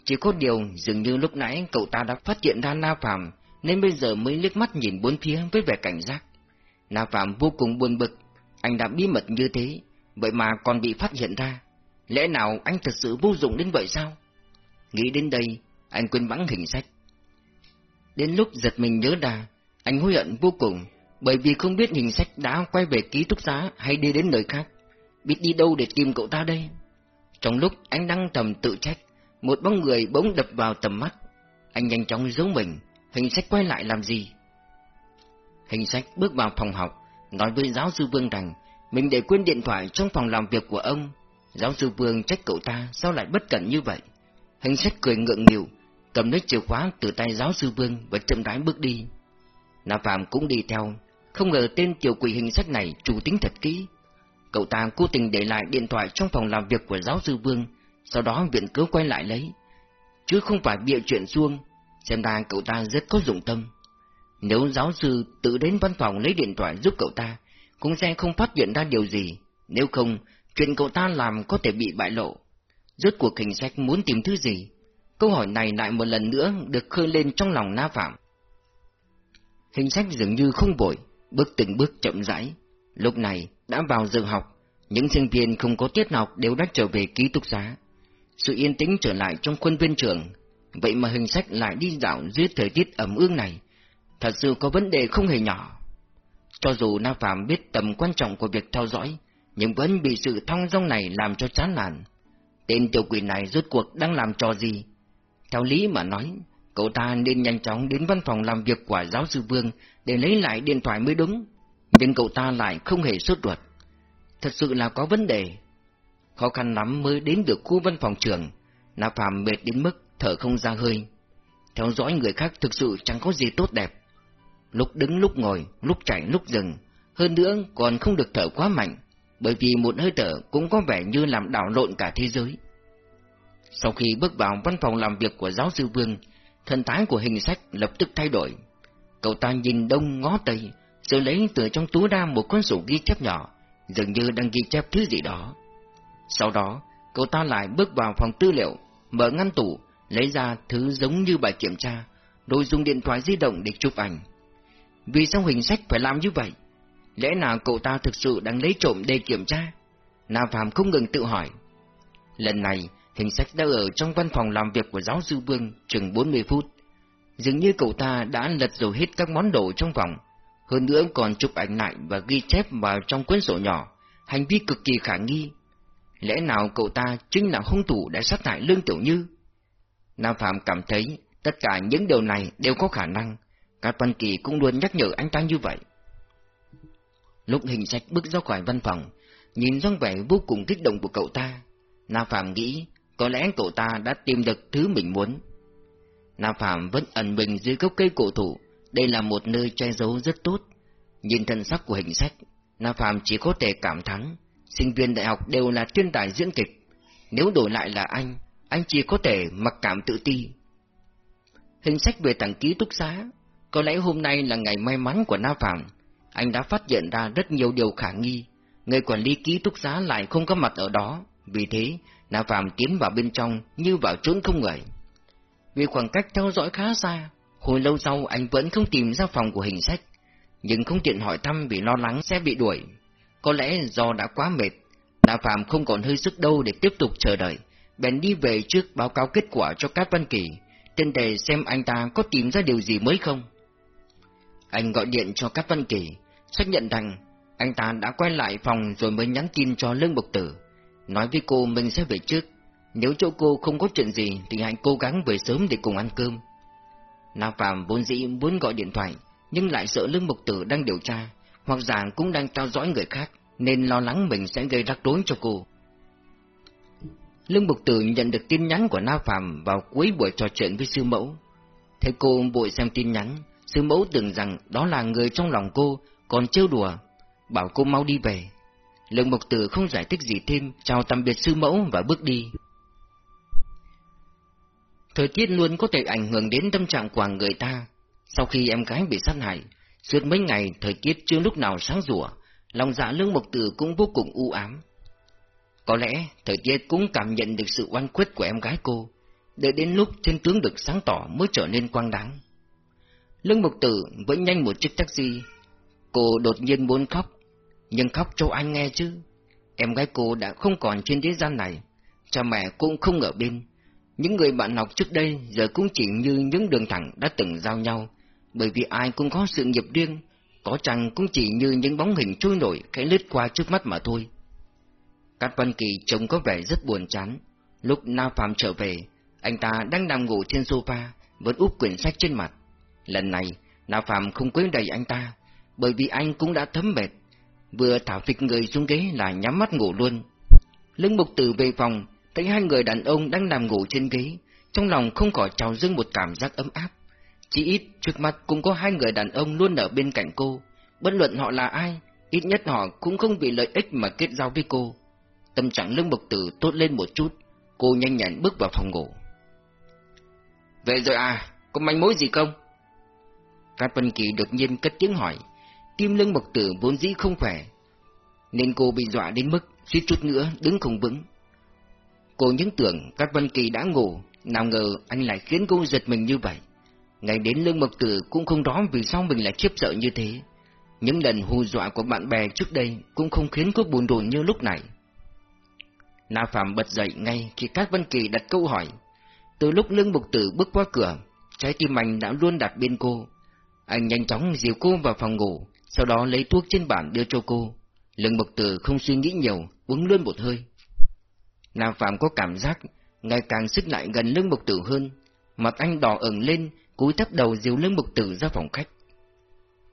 Chỉ có điều dường như lúc nãy cậu ta đã phát hiện ra Na Phạm, nên bây giờ mới liếc mắt nhìn bốn phía với vẻ cảnh giác. Na Phạm vô cùng buồn bực, anh đã bí mật như thế, vậy mà còn bị phát hiện ra. Lẽ nào anh thật sự vô dụng đến vậy sao? Nghĩ đến đây, anh quên bắn hình sách. Đến lúc giật mình nhớ đà, anh hối hận vô cùng, bởi vì không biết hình sách đã quay về ký túc xá hay đi đến nơi khác. Biết đi đâu để tìm cậu ta đây? Trong lúc anh đang thầm tự trách, một bóng người bỗng đập vào tầm mắt. Anh nhanh chóng giấu mình, hình sách quay lại làm gì? Hình sách bước vào phòng học, nói với giáo sư Vương rằng mình để quên điện thoại trong phòng làm việc của ông. Giáo sư Vương trách cậu ta sao lại bất cẩn như vậy. Hình sách cười ngượng nghịu, cầm lấy chìa khóa từ tay giáo sư Vương và chậm rãi bước đi. Na Phạm cũng đi theo, không ngờ tên tiểu quỷ hình sách này chủ tính thật kỹ. Cậu ta cố tình để lại điện thoại trong phòng làm việc của giáo sư Vương, sau đó viện cứu quay lại lấy. Chứ không phải bịa chuyện xuông, xem ra cậu ta rất có dụng tâm. Nếu giáo sư tự đến văn phòng lấy điện thoại giúp cậu ta, cũng sẽ không phát hiện ra điều gì, nếu không, chuyện cậu ta làm có thể bị bại lộ. Rốt cuộc hình sách muốn tìm thứ gì? Câu hỏi này lại một lần nữa được khơi lên trong lòng Na Phạm. Hình sách dường như không vội, bước từng bước chậm rãi. Lúc này, đã vào giờ học, những sinh viên không có tiết học đều đã trở về ký túc xá. Sự yên tĩnh trở lại trong khuôn viên trường, vậy mà hình sách lại đi dạo dưới thời tiết ẩm ương này, thật sự có vấn đề không hề nhỏ. Cho dù Na Phạm biết tầm quan trọng của việc theo dõi, nhưng vẫn bị sự thong dong này làm cho chán nản. Tên tiểu quỷ này rốt cuộc đang làm trò gì? Theo lý mà nói, cậu ta nên nhanh chóng đến văn phòng làm việc của giáo sư Vương để lấy lại điện thoại mới đúng, nhưng cậu ta lại không hề sốt ruột. Thật sự là có vấn đề. Khó khăn lắm mới đến được khu văn phòng trường, Na Phạm mệt đến mức thở không ra hơi. Theo dõi người khác thực sự chẳng có gì tốt đẹp. Lúc đứng lúc ngồi, lúc chạy lúc dừng, hơn nữa còn không được thở quá mạnh, bởi vì một hơi thở cũng có vẻ như làm đảo lộn cả thế giới. Sau khi bước vào văn phòng làm việc của giáo sư Vương, thân thái của hình sách lập tức thay đổi. Cậu ta nhìn đông ngó tây, rồi lấy từ trong túi ra một cuốn sổ ghi chép nhỏ, dường như đang ghi chép thứ gì đó. Sau đó, cậu ta lại bước vào phòng tư liệu, mở ngăn tủ, lấy ra thứ giống như bài kiểm tra, rồi dùng điện thoại di động để chụp ảnh. Vì sao hình sách phải làm như vậy? Lẽ nào cậu ta thực sự đang lấy trộm để kiểm tra? Nam Phạm không ngừng tự hỏi. Lần này, hình sách đã ở trong văn phòng làm việc của giáo sư Vương chừng 40 phút. Dường như cậu ta đã lật dầu hết các món đồ trong phòng, hơn nữa còn chụp ảnh lại và ghi chép vào trong cuốn sổ nhỏ, hành vi cực kỳ khả nghi. Lẽ nào cậu ta chính là hung thủ đã sát hại Lương Tiểu Như? Nam Phạm cảm thấy tất cả những điều này đều có khả năng, các Văn Kỳ cũng luôn nhắc nhở anh ta như vậy. Lúc hình sách bước ra khỏi văn phòng, nhìn dáng vẻ vô cùng kích động của cậu ta, Na Phạm nghĩ có lẽ cậu ta đã tìm được thứ mình muốn. Na Phạm vẫn ẩn mình dưới gốc cây cổ thụ, đây là một nơi che giấu rất tốt. Nhìn thân sắc của hình sách, Na Phạm chỉ có thể cảm thán, sinh viên đại học đều là thiên tài diễn kịch. Nếu đổi lại là anh, anh chỉ có thể mặc cảm tự ti. Hình sách về tặng ký túc xá, có lẽ hôm nay là ngày may mắn của Na Phạm. Anh đã phát hiện ra rất nhiều điều khả nghi. Người quản lý ký túc xá lại không có mặt ở đó. Vì thế, Na Phạm tiến vào bên trong như vào trốn không người. Vì khoảng cách theo dõi khá xa, hồi lâu sau anh vẫn không tìm ra phòng của hình sách. Nhưng không tiện hỏi thăm vì lo lắng sẽ bị đuổi. Có lẽ do đã quá mệt, Na Phạm không còn hơi sức đâu để tiếp tục chờ đợi. Bèn đi về trước báo cáo kết quả cho Cát Văn Kỳ, trên đề xem anh ta có tìm ra điều gì mới không. Anh gọi điện cho Cát Văn Kỳ, xác nhận rằng anh ta đã quay lại phòng rồi mới nhắn tin cho Lương Bộc Tử, nói với cô mình sẽ về trước. Nếu chỗ cô không có chuyện gì thì hãy cố gắng về sớm để cùng ăn cơm. Nam Phạm vốn dĩ muốn gọi điện thoại, nhưng lại sợ Lương Mục Tử đang điều tra, hoặc giả cũng đang theo dõi người khác, nên lo lắng mình sẽ gây rắc rối cho cô. Lương Mục Tử nhận được tin nhắn của Na Phạm vào cuối buổi trò chuyện với sư mẫu. Thấy cô bội xem tin nhắn, Sư mẫu tưởng rằng đó là người trong lòng cô, còn trêu đùa, bảo cô mau đi về. Lượng mục tử không giải thích gì thêm, chào tạm biệt sư mẫu và bước đi. Thời tiết luôn có thể ảnh hưởng đến tâm trạng của người ta. Sau khi em gái bị sát hại, suốt mấy ngày thời tiết chưa lúc nào sáng rủa, lòng dạ lương mục tử cũng vô cùng u ám. Có lẽ thời tiết cũng cảm nhận được sự oan khuất của em gái cô, đợi đến lúc chân tướng được sáng tỏ mới trở nên quang đáng. Lương Mục Tử vẫn nhanh một chiếc taxi. Cô đột nhiên muốn khóc, nhưng khóc cho anh nghe chứ. Em gái cô đã không còn trên thế gian này, cha mẹ cũng không ở bên. Những người bạn học trước đây giờ cũng chỉ như những đường thẳng đã từng giao nhau, bởi vì ai cũng có sự nghiệp riêng, có chăng cũng chỉ như những bóng hình trôi nổi khẽ lướt qua trước mắt mà thôi. Cát Văn Kỳ trông có vẻ rất buồn chán. Lúc Na Phạm trở về, anh ta đang nằm ngủ trên sofa, vẫn úp quyển sách trên mặt. Lần này, Na Phạm không quấy đầy anh ta, bởi vì anh cũng đã thấm mệt. Vừa thả phịch người xuống ghế là nhắm mắt ngủ luôn. Lưng mục tử về phòng, thấy hai người đàn ông đang nằm ngủ trên ghế, trong lòng không khỏi trào dâng một cảm giác ấm áp. Chỉ ít trước mặt cũng có hai người đàn ông luôn ở bên cạnh cô, bất luận họ là ai, ít nhất họ cũng không vì lợi ích mà kết giao với cô. Tâm trạng lưng mục tử tốt lên một chút, cô nhanh nhẹn bước vào phòng ngủ. Về rồi à, có manh mối gì không? Cát Vân Kỳ đột nhiên cất tiếng hỏi, tim lưng mộc tử vốn dĩ không khỏe, nên cô bị dọa đến mức suýt chút nữa đứng không vững. Cô những tưởng các văn Kỳ đã ngủ, nào ngờ anh lại khiến cô giật mình như vậy. Ngày đến lương mộc tử cũng không rõ vì sao mình lại khiếp sợ như thế. Những lần hù dọa của bạn bè trước đây cũng không khiến cô buồn rùn như lúc này. Na Phạm bật dậy ngay khi các Văn Kỳ đặt câu hỏi. Từ lúc lương mục tử bước qua cửa, trái tim anh đã luôn đặt bên cô. Anh nhanh chóng dìu cô vào phòng ngủ, sau đó lấy thuốc trên bàn đưa cho cô. Lương Mộc tử không suy nghĩ nhiều, uống luôn một hơi. nam Phạm có cảm giác ngày càng xích lại gần lương Mộc tử hơn, mặt anh đỏ ửng lên, cúi thấp đầu dìu lương Mộc tử ra phòng khách.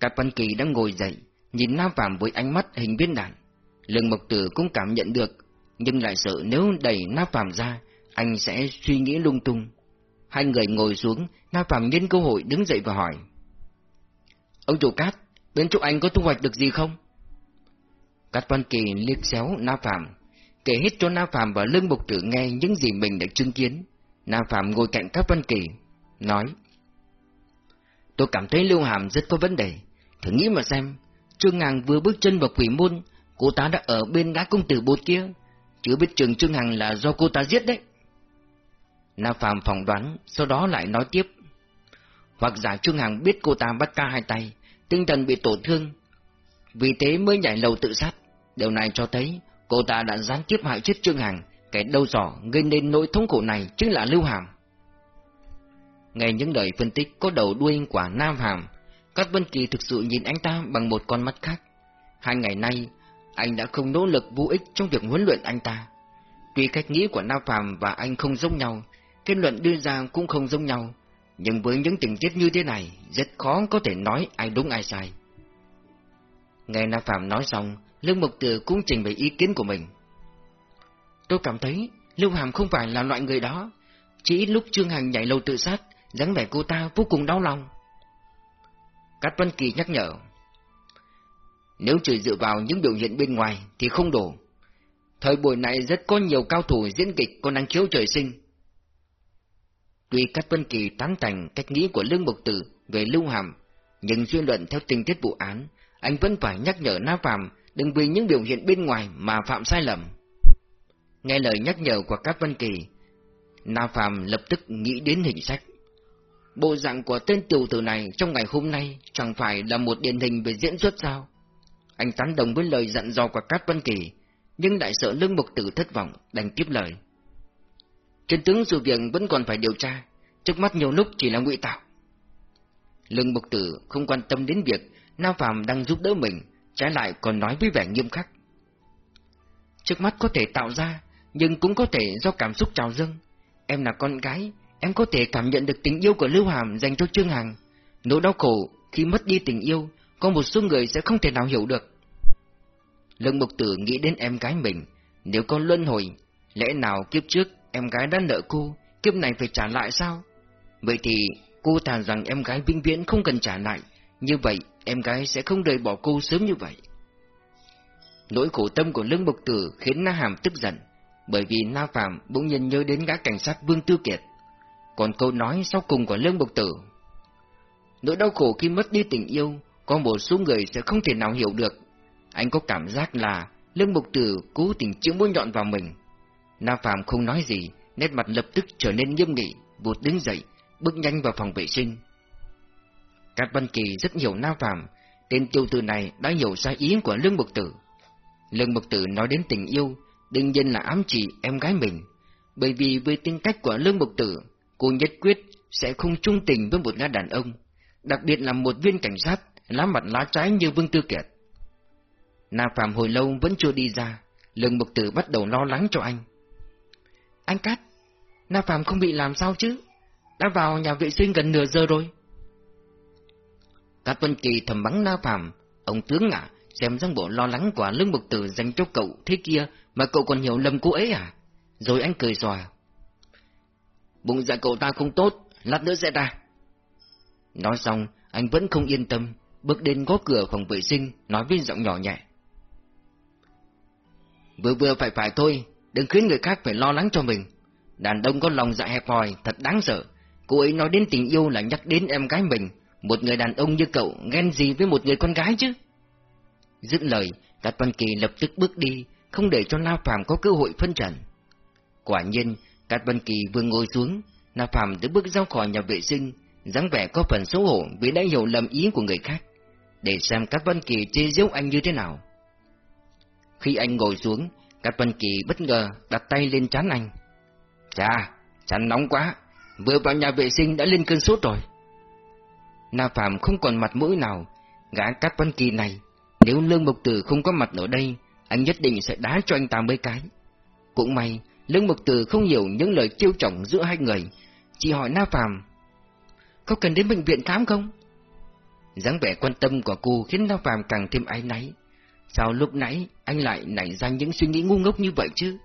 Cát Văn Kỳ đang ngồi dậy, nhìn nam Phạm với ánh mắt hình viên đạn. Lương Mộc tử cũng cảm nhận được nhưng lại sợ nếu đẩy nam Phạm ra, anh sẽ suy nghĩ lung tung. Hai người ngồi xuống, Na Phạm nhân cơ hội đứng dậy và hỏi. Ông chủ Cát, bên chỗ anh có thu hoạch được gì không? Cát Văn Kỳ liếc xéo Na Phạm, kể hết cho Na Phạm và Lương Bục Tử nghe những gì mình đã chứng kiến. Na Phạm ngồi cạnh Cát Văn Kỳ, nói. Tôi cảm thấy Lưu Hàm rất có vấn đề. Thử nghĩ mà xem, Trương Hằng vừa bước chân vào quỷ môn, cô ta đã ở bên gã công tử bột kia, chưa biết trường Trương Hằng là do cô ta giết đấy. Na Phạm phỏng đoán, sau đó lại nói tiếp. Hoặc giả Trương Hằng biết cô ta bắt ca hai tay, tinh thần bị tổn thương, vì thế mới nhảy lầu tự sát. Điều này cho thấy cô ta đã gián tiếp hại chết Trương Hằng, kẻ đầu dò gây nên nỗi thống khổ này chính là Lưu Hàm. Nghe những lời phân tích có đầu đuôi quả Nam Hàm, các Vân Kỳ thực sự nhìn anh ta bằng một con mắt khác. Hai ngày nay, anh đã không nỗ lực vô ích trong việc huấn luyện anh ta. Tuy cách nghĩ của nam Phạm và anh không giống nhau, kết luận đưa ra cũng không giống nhau, nhưng với những tình tiết như thế này, rất khó có thể nói ai đúng ai sai. Nghe Na Phạm nói xong, Lương mục Tử cũng trình bày ý kiến của mình. Tôi cảm thấy Lưu Hàm không phải là loại người đó, chỉ ít lúc Trương Hằng nhảy lầu tự sát, dáng vẻ cô ta vô cùng đau lòng. Cát Văn Kỳ nhắc nhở. Nếu chỉ dựa vào những biểu hiện bên ngoài thì không đủ. Thời buổi này rất có nhiều cao thủ diễn kịch có năng khiếu trời sinh. Tuy các Vân Kỳ tán thành cách nghĩ của Lương Bộc Tử về Lưu Hàm, nhưng duyên luận theo tình tiết vụ án, anh vẫn phải nhắc nhở Na Phạm đừng vì những biểu hiện bên ngoài mà phạm sai lầm. Nghe lời nhắc nhở của các Vân Kỳ, Na Phạm lập tức nghĩ đến hình sách. Bộ dạng của tên tiểu tử này trong ngày hôm nay chẳng phải là một điển hình về diễn xuất sao? Anh tán đồng với lời dặn dò của các Vân Kỳ, nhưng đại sợ lương mục tử thất vọng, đành tiếp lời. Chân tướng sự việc vẫn còn phải điều tra, trước mắt nhiều lúc chỉ là ngụy tạo. Lương Bộc tử không quan tâm đến việc Nam Phạm đang giúp đỡ mình, trái lại còn nói với vẻ nghiêm khắc. Trước mắt có thể tạo ra, nhưng cũng có thể do cảm xúc trào dâng. Em là con gái, em có thể cảm nhận được tình yêu của Lưu Hàm dành cho Trương Hằng. Nỗi đau khổ khi mất đi tình yêu có một số người sẽ không thể nào hiểu được. Lương Mục Tử nghĩ đến em gái mình, nếu có luân hồi, lẽ nào kiếp trước em gái đã nợ cô, kiếp này phải trả lại sao? Vậy thì cô thà rằng em gái vĩnh viễn không cần trả lại, như vậy em gái sẽ không đời bỏ cô sớm như vậy. Nỗi khổ tâm của Lương bộc Tử khiến Na Hàm tức giận, bởi vì Na Phạm bỗng nhiên nhớ đến gã cảnh sát Vương Tư Kiệt. Còn câu nói sau cùng của Lương bộc Tử Nỗi đau khổ khi mất đi tình yêu có một số người sẽ không thể nào hiểu được. Anh có cảm giác là Lương bộc Tử cố tình chĩa mũi nhọn vào mình. Na Phạm không nói gì, nét mặt lập tức trở nên nghiêm nghị, vụt đứng dậy, bước nhanh vào phòng vệ sinh. Cát Văn Kỳ rất hiểu Na Phạm, tên tiêu tử này đã hiểu sai ý của Lương Mục Tử. Lương Mục Tử nói đến tình yêu, đương nhiên là ám chỉ em gái mình, bởi vì với tính cách của Lương Mục Tử, cô nhất quyết sẽ không trung tình với một gã đàn ông, đặc biệt là một viên cảnh sát, lá mặt lá trái như Vương Tư Kiệt. Na Phạm hồi lâu vẫn chưa đi ra, Lương Mục Tử bắt đầu lo lắng cho anh. Anh Cát, Na Phạm không bị làm sao chứ? Đã vào nhà vệ sinh gần nửa giờ rồi. Cát Vân Kỳ thầm bắn Na Phạm, ông tướng à, xem dáng bộ lo lắng của Lương Mục Tử dành cho cậu thế kia mà cậu còn hiểu lầm cô ấy à? Rồi anh cười xòa. Bụng dạ cậu ta không tốt, lát nữa sẽ ra. Nói xong, anh vẫn không yên tâm, bước đến gõ cửa phòng vệ sinh, nói với giọng nhỏ nhẹ. Vừa vừa phải phải thôi, đừng khiến người khác phải lo lắng cho mình. Đàn ông có lòng dạ hẹp hòi, thật đáng sợ. Cô ấy nói đến tình yêu là nhắc đến em gái mình, một người đàn ông như cậu ghen gì với một người con gái chứ? Dứt lời, Cát Văn Kỳ lập tức bước đi, không để cho La Phạm có cơ hội phân trần. Quả nhiên, Cát Văn Kỳ vừa ngồi xuống, La Phạm đã bước ra khỏi nhà vệ sinh, dáng vẻ có phần xấu hổ vì đã hiểu lầm ý của người khác, để xem Cát Văn Kỳ chê giấu anh như thế nào. Khi anh ngồi xuống, Cát Văn Kỳ bất ngờ đặt tay lên chán anh. Chà, chán nóng quá, vừa vào nhà vệ sinh đã lên cơn sốt rồi. Na Phạm không còn mặt mũi nào, gã Cát Văn Kỳ này, nếu Lương Mộc Tử không có mặt ở đây, anh nhất định sẽ đá cho anh ta mấy cái. Cũng may, Lương Mộc Tử không hiểu những lời chiêu trọng giữa hai người, chỉ hỏi Na Phạm, có cần đến bệnh viện khám không? dáng vẻ quan tâm của cô khiến Na Phạm càng thêm ái náy. Sao lúc nãy anh lại nảy ra những suy nghĩ ngu ngốc như vậy chứ?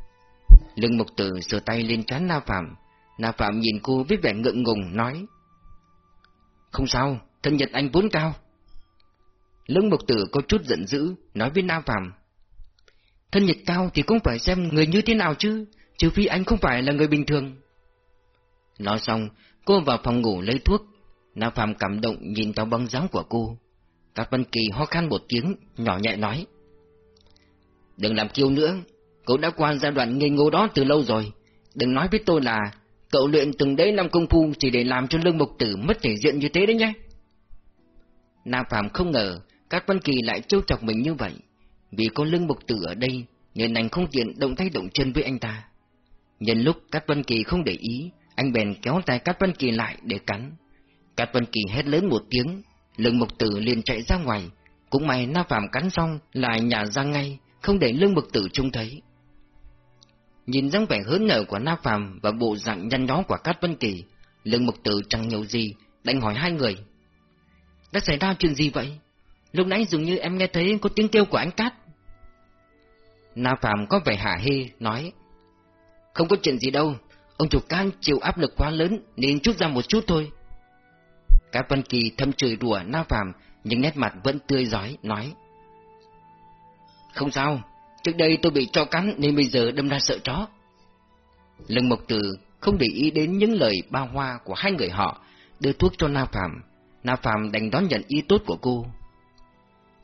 Lương Mục Tử sờ tay lên trán Na Phạm. Na Phạm nhìn cô với vẻ ngượng ngùng nói. Không sao, thân nhật anh vốn cao. Lương Mục Tử có chút giận dữ, nói với Na Phạm. Thân nhiệt cao thì cũng phải xem người như thế nào chứ, trừ phi anh không phải là người bình thường. Nói xong, cô vào phòng ngủ lấy thuốc. Na Phạm cảm động nhìn vào bóng dáng của cô. Các Văn Kỳ ho khan một tiếng, nhỏ nhẹ nói. Đừng làm kiêu nữa, cậu đã qua giai đoạn ngây ngô đó từ lâu rồi. Đừng nói với tôi là cậu luyện từng đấy năm công phu chỉ để làm cho lương mục tử mất thể diện như thế đấy nhé. Nam Phạm không ngờ các Văn Kỳ lại trêu chọc mình như vậy. Vì có lương mục tử ở đây, nên anh không tiện động tay động chân với anh ta. Nhân lúc Cát Văn Kỳ không để ý, anh bèn kéo tay Cát Văn Kỳ lại để cắn. Cát Văn Kỳ hét lớn một tiếng, lương mục tử liền chạy ra ngoài. Cũng may Na Phạm cắn xong lại nhả ra ngay, không để lương bực tử trông thấy. Nhìn dáng vẻ hớn nở của Na Phạm và bộ dạng nhăn nhó của Cát Vân Kỳ, lương bực tử chẳng nhiều gì, đành hỏi hai người. Đã xảy ra chuyện gì vậy? Lúc nãy dường như em nghe thấy có tiếng kêu của anh Cát. Na Phạm có vẻ hả hê, nói. Không có chuyện gì đâu, ông chủ can chịu áp lực quá lớn nên chút ra một chút thôi. Cát Vân Kỳ thâm chửi đùa Na Phạm, nhưng nét mặt vẫn tươi giói, nói. Không sao, trước đây tôi bị cho cắn nên bây giờ đâm ra sợ chó. Lương Mộc Tử không để ý đến những lời ba hoa của hai người họ, đưa thuốc cho Na Phạm. Na Phạm đành đón nhận ý tốt của cô.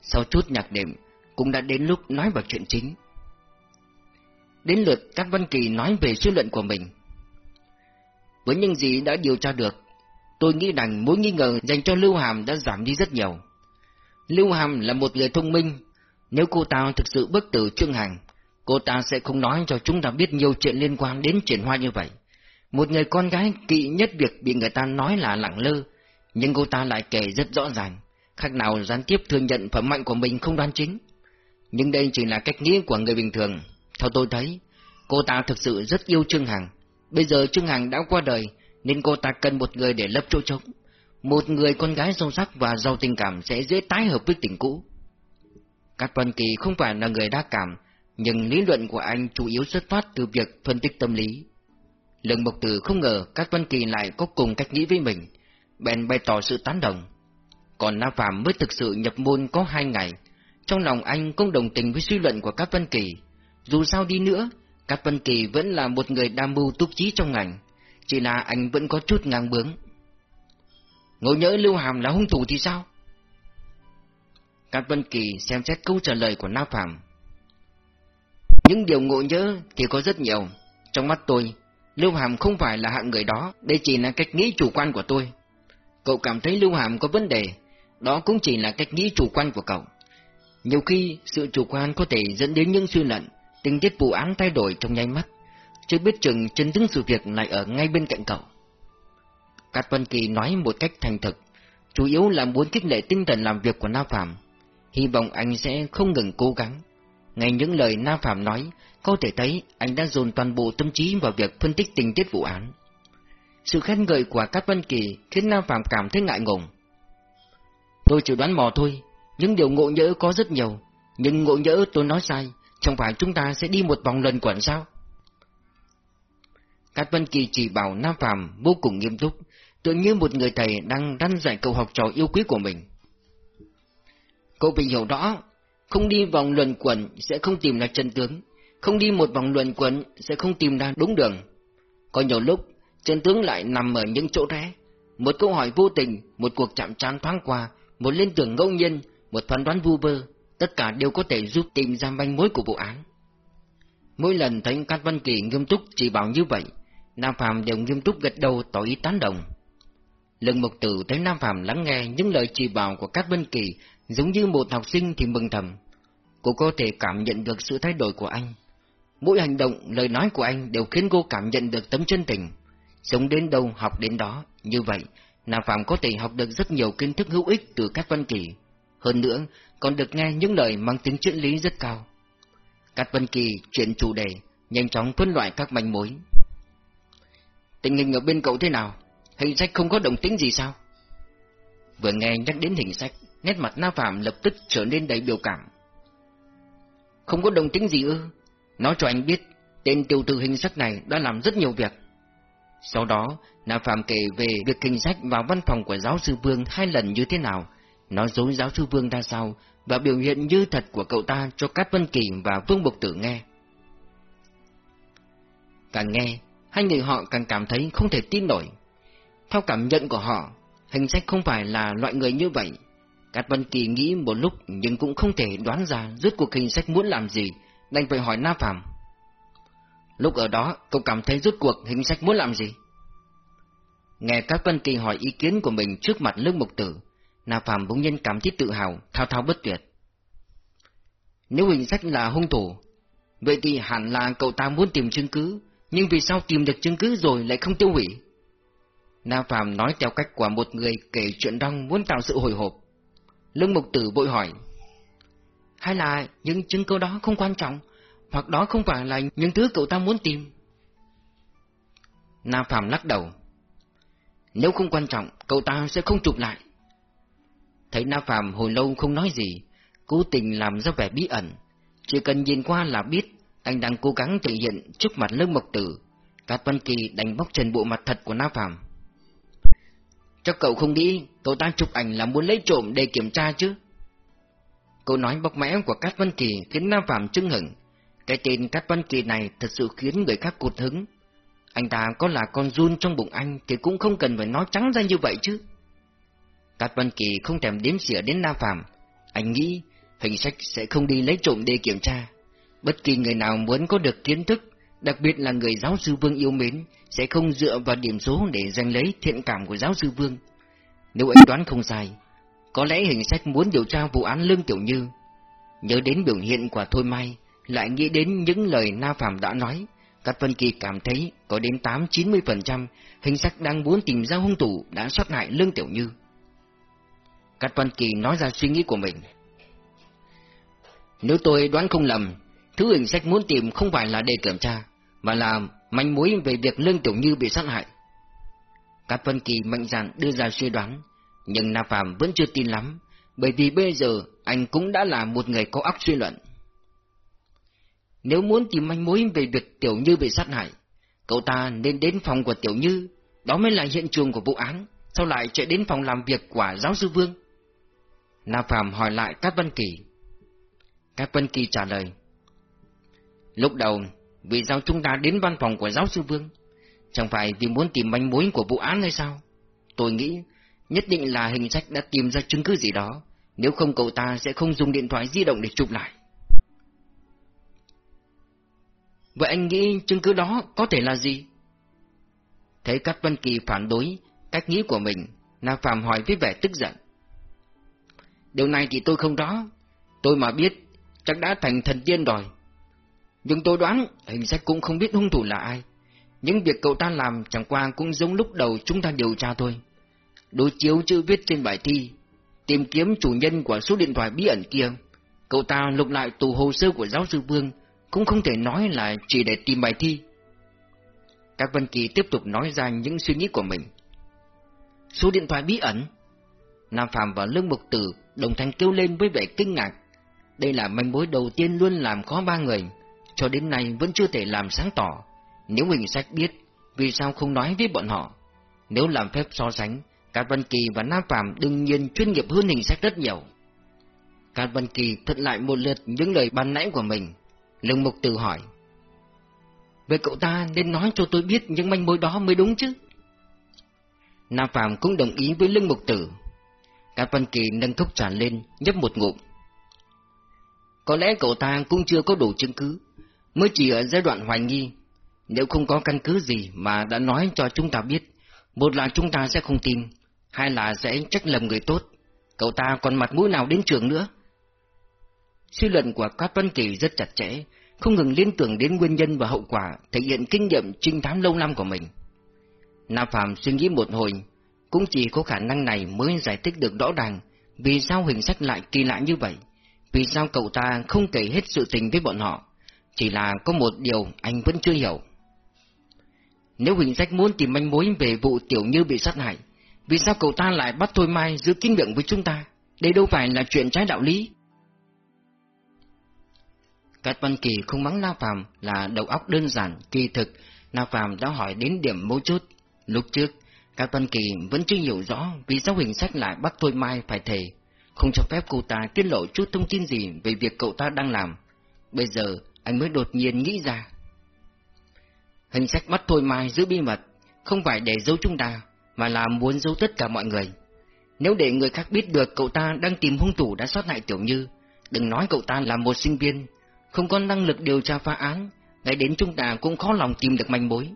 Sau chút nhạc đệm, cũng đã đến lúc nói vào chuyện chính. Đến lượt các Văn Kỳ nói về suy luận của mình. Với những gì đã điều tra được, tôi nghĩ rằng mối nghi ngờ dành cho Lưu Hàm đã giảm đi rất nhiều. Lưu Hàm là một người thông minh, nếu cô ta thực sự bất tử Trương Hằng, cô ta sẽ không nói cho chúng ta biết nhiều chuyện liên quan đến triển hoa như vậy. Một người con gái kỵ nhất việc bị người ta nói là lẳng lơ, nhưng cô ta lại kể rất rõ ràng, khác nào gián tiếp thừa nhận phẩm mạnh của mình không đoan chính. Nhưng đây chỉ là cách nghĩ của người bình thường. Theo tôi thấy, cô ta thực sự rất yêu Trương Hằng. Bây giờ Trương Hằng đã qua đời, nên cô ta cần một người để lấp chỗ trống. Một người con gái sâu sắc và giàu tình cảm sẽ dễ tái hợp với tình cũ. Cát Văn Kỳ không phải là người đa cảm, nhưng lý luận của anh chủ yếu xuất phát từ việc phân tích tâm lý. Lương Mộc Tử không ngờ Cát Văn Kỳ lại có cùng cách nghĩ với mình, bèn bày tỏ sự tán đồng. Còn Na Phạm mới thực sự nhập môn có hai ngày, trong lòng anh cũng đồng tình với suy luận của Cát Văn Kỳ. Dù sao đi nữa, Cát Văn Kỳ vẫn là một người đam mưu túc trí trong ngành, chỉ là anh vẫn có chút ngang bướng. Ngộ nhỡ Lưu Hàm là hung thủ thì sao? Các Vân Kỳ xem xét câu trả lời của Na Phạm. Những điều ngộ nhớ thì có rất nhiều. Trong mắt tôi, Lưu Hàm không phải là hạng người đó, đây chỉ là cách nghĩ chủ quan của tôi. Cậu cảm thấy Lưu Hàm có vấn đề, đó cũng chỉ là cách nghĩ chủ quan của cậu. Nhiều khi, sự chủ quan có thể dẫn đến những suy luận, tình tiết vụ án thay đổi trong nháy mắt, chưa biết chừng chân tướng sự việc lại ở ngay bên cạnh cậu. Cát Vân Kỳ nói một cách thành thực, chủ yếu là muốn kích lệ tinh thần làm việc của Na Phạm, hy vọng anh sẽ không ngừng cố gắng. Ngay những lời Na Phạm nói, có thể thấy anh đã dồn toàn bộ tâm trí vào việc phân tích tình tiết vụ án. Sự khen ngợi của Cát Văn Kỳ khiến Na Phạm cảm thấy ngại ngùng. Tôi chỉ đoán mò thôi, những điều ngộ nhỡ có rất nhiều, nhưng ngộ nhỡ tôi nói sai, chẳng phải chúng ta sẽ đi một vòng lần quẩn sao? Cát Vân Kỳ chỉ bảo Nam Phạm vô cùng nghiêm túc, tự như một người thầy đang răn dạy cậu học trò yêu quý của mình. Cô phải hiểu rõ, không đi vòng luận quẩn sẽ không tìm ra chân tướng, không đi một vòng luận quẩn sẽ không tìm ra đúng đường. Có nhiều lúc, chân tướng lại nằm ở những chỗ rẽ. Một câu hỏi vô tình, một cuộc chạm trán thoáng qua, một liên tưởng ngẫu nhiên, một phán đoán vu vơ, tất cả đều có thể giúp tìm ra manh mối của vụ án. Mỗi lần thấy Cát Văn Kỳ nghiêm túc chỉ bảo như vậy, Nam Phạm đều nghiêm túc gật đầu tỏ ý tán đồng. Lương Mục Tử thấy Nam Phạm lắng nghe những lời chỉ bảo của Cát văn Kỳ giống như một học sinh thì mừng thầm. Cô có thể cảm nhận được sự thay đổi của anh. Mỗi hành động, lời nói của anh đều khiến cô cảm nhận được tấm chân tình. Sống đến đâu học đến đó, như vậy, Nam Phạm có thể học được rất nhiều kiến thức hữu ích từ các văn Kỳ. Hơn nữa, còn được nghe những lời mang tính triết lý rất cao. Các văn Kỳ chuyển chủ đề, nhanh chóng phân loại các manh mối. Tình hình ở bên cậu thế nào? Hình sách không có động tính gì sao? Vừa nghe nhắc đến hình sách, nét mặt Na Phạm lập tức trở nên đầy biểu cảm. Không có đồng tính gì ư? Nói cho anh biết, tên tiểu tử hình sách này đã làm rất nhiều việc. Sau đó, Na Phạm kể về việc hình sách vào văn phòng của giáo sư Vương hai lần như thế nào, nói dối giáo sư Vương ra sao, và biểu hiện như thật của cậu ta cho Cát Vân Kỳ và Vương Bộc Tử nghe. Càng nghe, hai người họ càng cảm thấy không thể tin nổi. Theo cảm nhận của họ, hình sách không phải là loại người như vậy. Cát Vân Kỳ nghĩ một lúc nhưng cũng không thể đoán ra rốt cuộc hình sách muốn làm gì, đành phải hỏi Na Phạm. Lúc ở đó, cậu cảm thấy rốt cuộc hình sách muốn làm gì? Nghe Cát Vân Kỳ hỏi ý kiến của mình trước mặt Lương Mục Tử, Na Phạm bỗng nhiên cảm thấy tự hào, thao thao bất tuyệt. Nếu hình sách là hung thủ, vậy thì hẳn là cậu ta muốn tìm chứng cứ, nhưng vì sao tìm được chứng cứ rồi lại không tiêu hủy? Na Phạm nói theo cách của một người kể chuyện đăng muốn tạo sự hồi hộp. Lương Mục Tử bội hỏi. Hay là những chứng cứ đó không quan trọng, hoặc đó không phải là những thứ cậu ta muốn tìm? Na Phạm lắc đầu. Nếu không quan trọng, cậu ta sẽ không chụp lại. Thấy Na Phạm hồi lâu không nói gì, cố tình làm ra vẻ bí ẩn. Chỉ cần nhìn qua là biết anh đang cố gắng thể hiện trước mặt Lương Mộc Tử. Cát Văn Kỳ đánh bóc trần bộ mặt thật của Na Phạm. Chắc cậu không nghĩ cậu ta chụp ảnh là muốn lấy trộm để kiểm tra chứ? Câu nói bóc mẽ của Cát Văn Kỳ khiến Nam Phạm chưng hửng. Cái tên Cát Văn Kỳ này thật sự khiến người khác cụt hứng. Anh ta có là con run trong bụng anh thì cũng không cần phải nói trắng ra như vậy chứ. Cát Văn Kỳ không thèm đếm xỉa đến Nam Phạm. Anh nghĩ hình sách sẽ không đi lấy trộm để kiểm tra. Bất kỳ người nào muốn có được kiến thức, đặc biệt là người giáo sư Vương yêu mến, sẽ không dựa vào điểm số để giành lấy thiện cảm của giáo sư Vương. Nếu anh đoán không sai, có lẽ hình sách muốn điều tra vụ án Lương Tiểu Như. Nhớ đến biểu hiện của Thôi Mai, lại nghĩ đến những lời Na Phạm đã nói, Cát phân Kỳ cảm thấy có đến 8-90% hình sách đang muốn tìm ra hung thủ đã sát hại Lương Tiểu Như. Cát Văn Kỳ nói ra suy nghĩ của mình. Nếu tôi đoán không lầm, thứ hình sách muốn tìm không phải là để kiểm tra, mà là manh mối về việc Lương Tiểu Như bị sát hại. Cát Văn Kỳ mạnh dạn đưa ra suy đoán, nhưng Na Phạm vẫn chưa tin lắm, bởi vì bây giờ anh cũng đã là một người có óc suy luận. Nếu muốn tìm manh mối về việc Tiểu Như bị sát hại, cậu ta nên đến phòng của Tiểu Như, đó mới là hiện trường của vụ án, sau lại chạy đến phòng làm việc của giáo sư Vương? Na Phạm hỏi lại Cát Văn Kỳ. Cát Văn Kỳ trả lời. Lúc đầu, vì sao chúng ta đến văn phòng của giáo sư Vương? Chẳng phải vì muốn tìm manh mối của vụ án hay sao? Tôi nghĩ, nhất định là hình sách đã tìm ra chứng cứ gì đó, nếu không cậu ta sẽ không dùng điện thoại di động để chụp lại. Vậy anh nghĩ chứng cứ đó có thể là gì? Thấy Cát Văn Kỳ phản đối cách nghĩ của mình, Na Phạm hỏi với vẻ tức giận. Điều này thì tôi không rõ, tôi mà biết, chắc đã thành thần tiên rồi. Nhưng tôi đoán, hình sách cũng không biết hung thủ là ai. Những việc cậu ta làm chẳng qua cũng giống lúc đầu chúng ta điều tra thôi. Đối chiếu chữ viết trên bài thi, tìm kiếm chủ nhân của số điện thoại bí ẩn kia. Cậu ta lục lại tù hồ sơ của giáo sư Vương, cũng không thể nói là chỉ để tìm bài thi. Các Vân Kỳ tiếp tục nói ra những suy nghĩ của mình. Số điện thoại bí ẩn? Nam Phạm và Lương Mục Tử đồng thanh kêu lên với vẻ kinh ngạc. Đây là manh mối đầu tiên luôn làm khó ba người, cho đến nay vẫn chưa thể làm sáng tỏ. Nếu Huỳnh sách biết, vì sao không nói với bọn họ? Nếu làm phép so sánh, Cát Văn Kỳ và Nam Phạm đương nhiên chuyên nghiệp hơn hình sách rất nhiều. Cát Văn Kỳ thuật lại một lượt những lời ban nãy của mình. Lương Mục Tử hỏi. Vậy cậu ta nên nói cho tôi biết những manh mối đó mới đúng chứ. Nam Phạm cũng đồng ý với Lương Mục Tử. Cát Văn Kỳ nâng cốc trà lên, nhấp một ngụm. Có lẽ cậu ta cũng chưa có đủ chứng cứ, mới chỉ ở giai đoạn hoài nghi. Nếu không có căn cứ gì mà đã nói cho chúng ta biết, một là chúng ta sẽ không tin, hai là sẽ trách lầm người tốt. Cậu ta còn mặt mũi nào đến trường nữa? Suy luận của Cát Văn Kỳ rất chặt chẽ, không ngừng liên tưởng đến nguyên nhân và hậu quả, thể hiện kinh nghiệm trinh thám lâu năm của mình. Nam Phạm suy nghĩ một hồi, cũng chỉ có khả năng này mới giải thích được rõ ràng vì sao hình sách lại kỳ lạ như vậy, vì sao cậu ta không kể hết sự tình với bọn họ, chỉ là có một điều anh vẫn chưa hiểu. Nếu Huỳnh sách muốn tìm manh mối về vụ tiểu như bị sát hại, vì sao cậu ta lại bắt Thôi Mai giữ kinh miệng với chúng ta? Đây đâu phải là chuyện trái đạo lý. Cát Văn Kỳ không mắng La Phạm là đầu óc đơn giản, kỳ thực, La Phạm đã hỏi đến điểm mấu chốt. Lúc trước, Cát Văn Kỳ vẫn chưa hiểu rõ vì sao Huỳnh sách lại bắt Thôi Mai phải thề, không cho phép cô ta tiết lộ chút thông tin gì về việc cậu ta đang làm. Bây giờ, anh mới đột nhiên nghĩ ra. Hình sách bắt Thôi Mai giữ bí mật, không phải để giấu chúng ta, mà là muốn giấu tất cả mọi người. Nếu để người khác biết được cậu ta đang tìm hung thủ đã sát hại Tiểu Như, đừng nói cậu ta là một sinh viên, không có năng lực điều tra phá án, ngay đến chúng ta cũng khó lòng tìm được manh mối.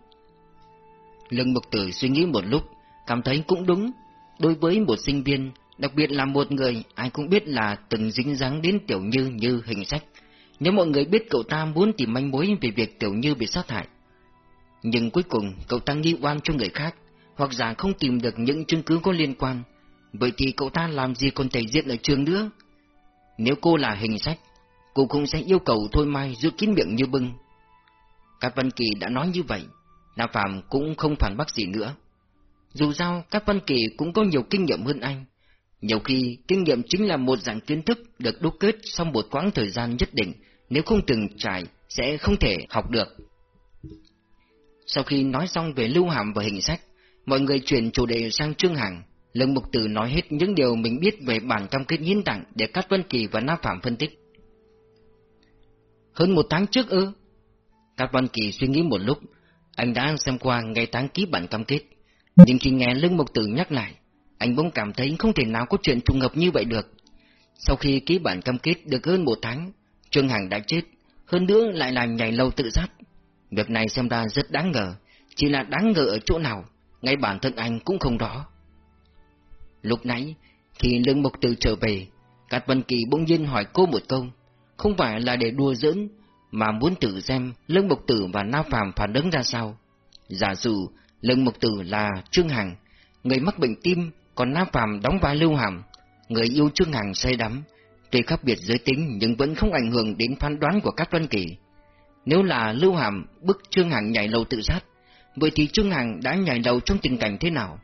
Lương Mục Tử suy nghĩ một lúc, cảm thấy cũng đúng. Đối với một sinh viên, đặc biệt là một người ai cũng biết là từng dính dáng đến Tiểu Như như hình sách. Nếu mọi người biết cậu ta muốn tìm manh mối về việc Tiểu Như bị sát hại. Nhưng cuối cùng cậu ta nghi oan cho người khác, hoặc giả không tìm được những chứng cứ có liên quan. Vậy thì cậu ta làm gì còn thể diện ở trường nữa? Nếu cô là hình sách, cô cũng sẽ yêu cầu Thôi Mai giữ kín miệng như bưng. Các Văn Kỳ đã nói như vậy, Na Phạm cũng không phản bác gì nữa. Dù sao, các Văn Kỳ cũng có nhiều kinh nghiệm hơn anh. Nhiều khi, kinh nghiệm chính là một dạng kiến thức được đúc kết sau một quãng thời gian nhất định, nếu không từng trải, sẽ không thể học được. Sau khi nói xong về lưu hàm và hình sách, mọi người chuyển chủ đề sang Trương Hằng. Lương Mục Tử nói hết những điều mình biết về bản cam kết hiến tặng để Cát Vân Kỳ và Na Phạm phân tích. Hơn một tháng trước ư? Cát Văn Kỳ suy nghĩ một lúc, anh đã xem qua ngày tháng ký bản cam kết. Nhưng khi nghe Lương Mục Tử nhắc lại, anh bỗng cảm thấy không thể nào có chuyện trùng hợp như vậy được. Sau khi ký bản cam kết được hơn một tháng, Trương Hằng đã chết, hơn nữa lại là nhảy lầu tự sát. Việc này xem ra rất đáng ngờ, chỉ là đáng ngờ ở chỗ nào, ngay bản thân anh cũng không rõ. Lúc nãy, khi Lương Mục Tử trở về, Cát văn Kỳ bỗng nhiên hỏi cô một câu, không phải là để đùa giỡn, mà muốn tự xem Lương Mục Tử và Na Phàm phản ứng ra sao. Giả dụ Lương Mục Tử là Trương Hằng, người mắc bệnh tim, còn nam phạm đóng vai Lưu Hàm, người yêu Trương Hằng say đắm, tuy khác biệt giới tính nhưng vẫn không ảnh hưởng đến phán đoán của các văn Kỳ. Nếu là Lưu Hàm bức Trương Hằng nhảy lầu tự sát, vậy thì Trương Hằng đã nhảy lầu trong tình cảnh thế nào?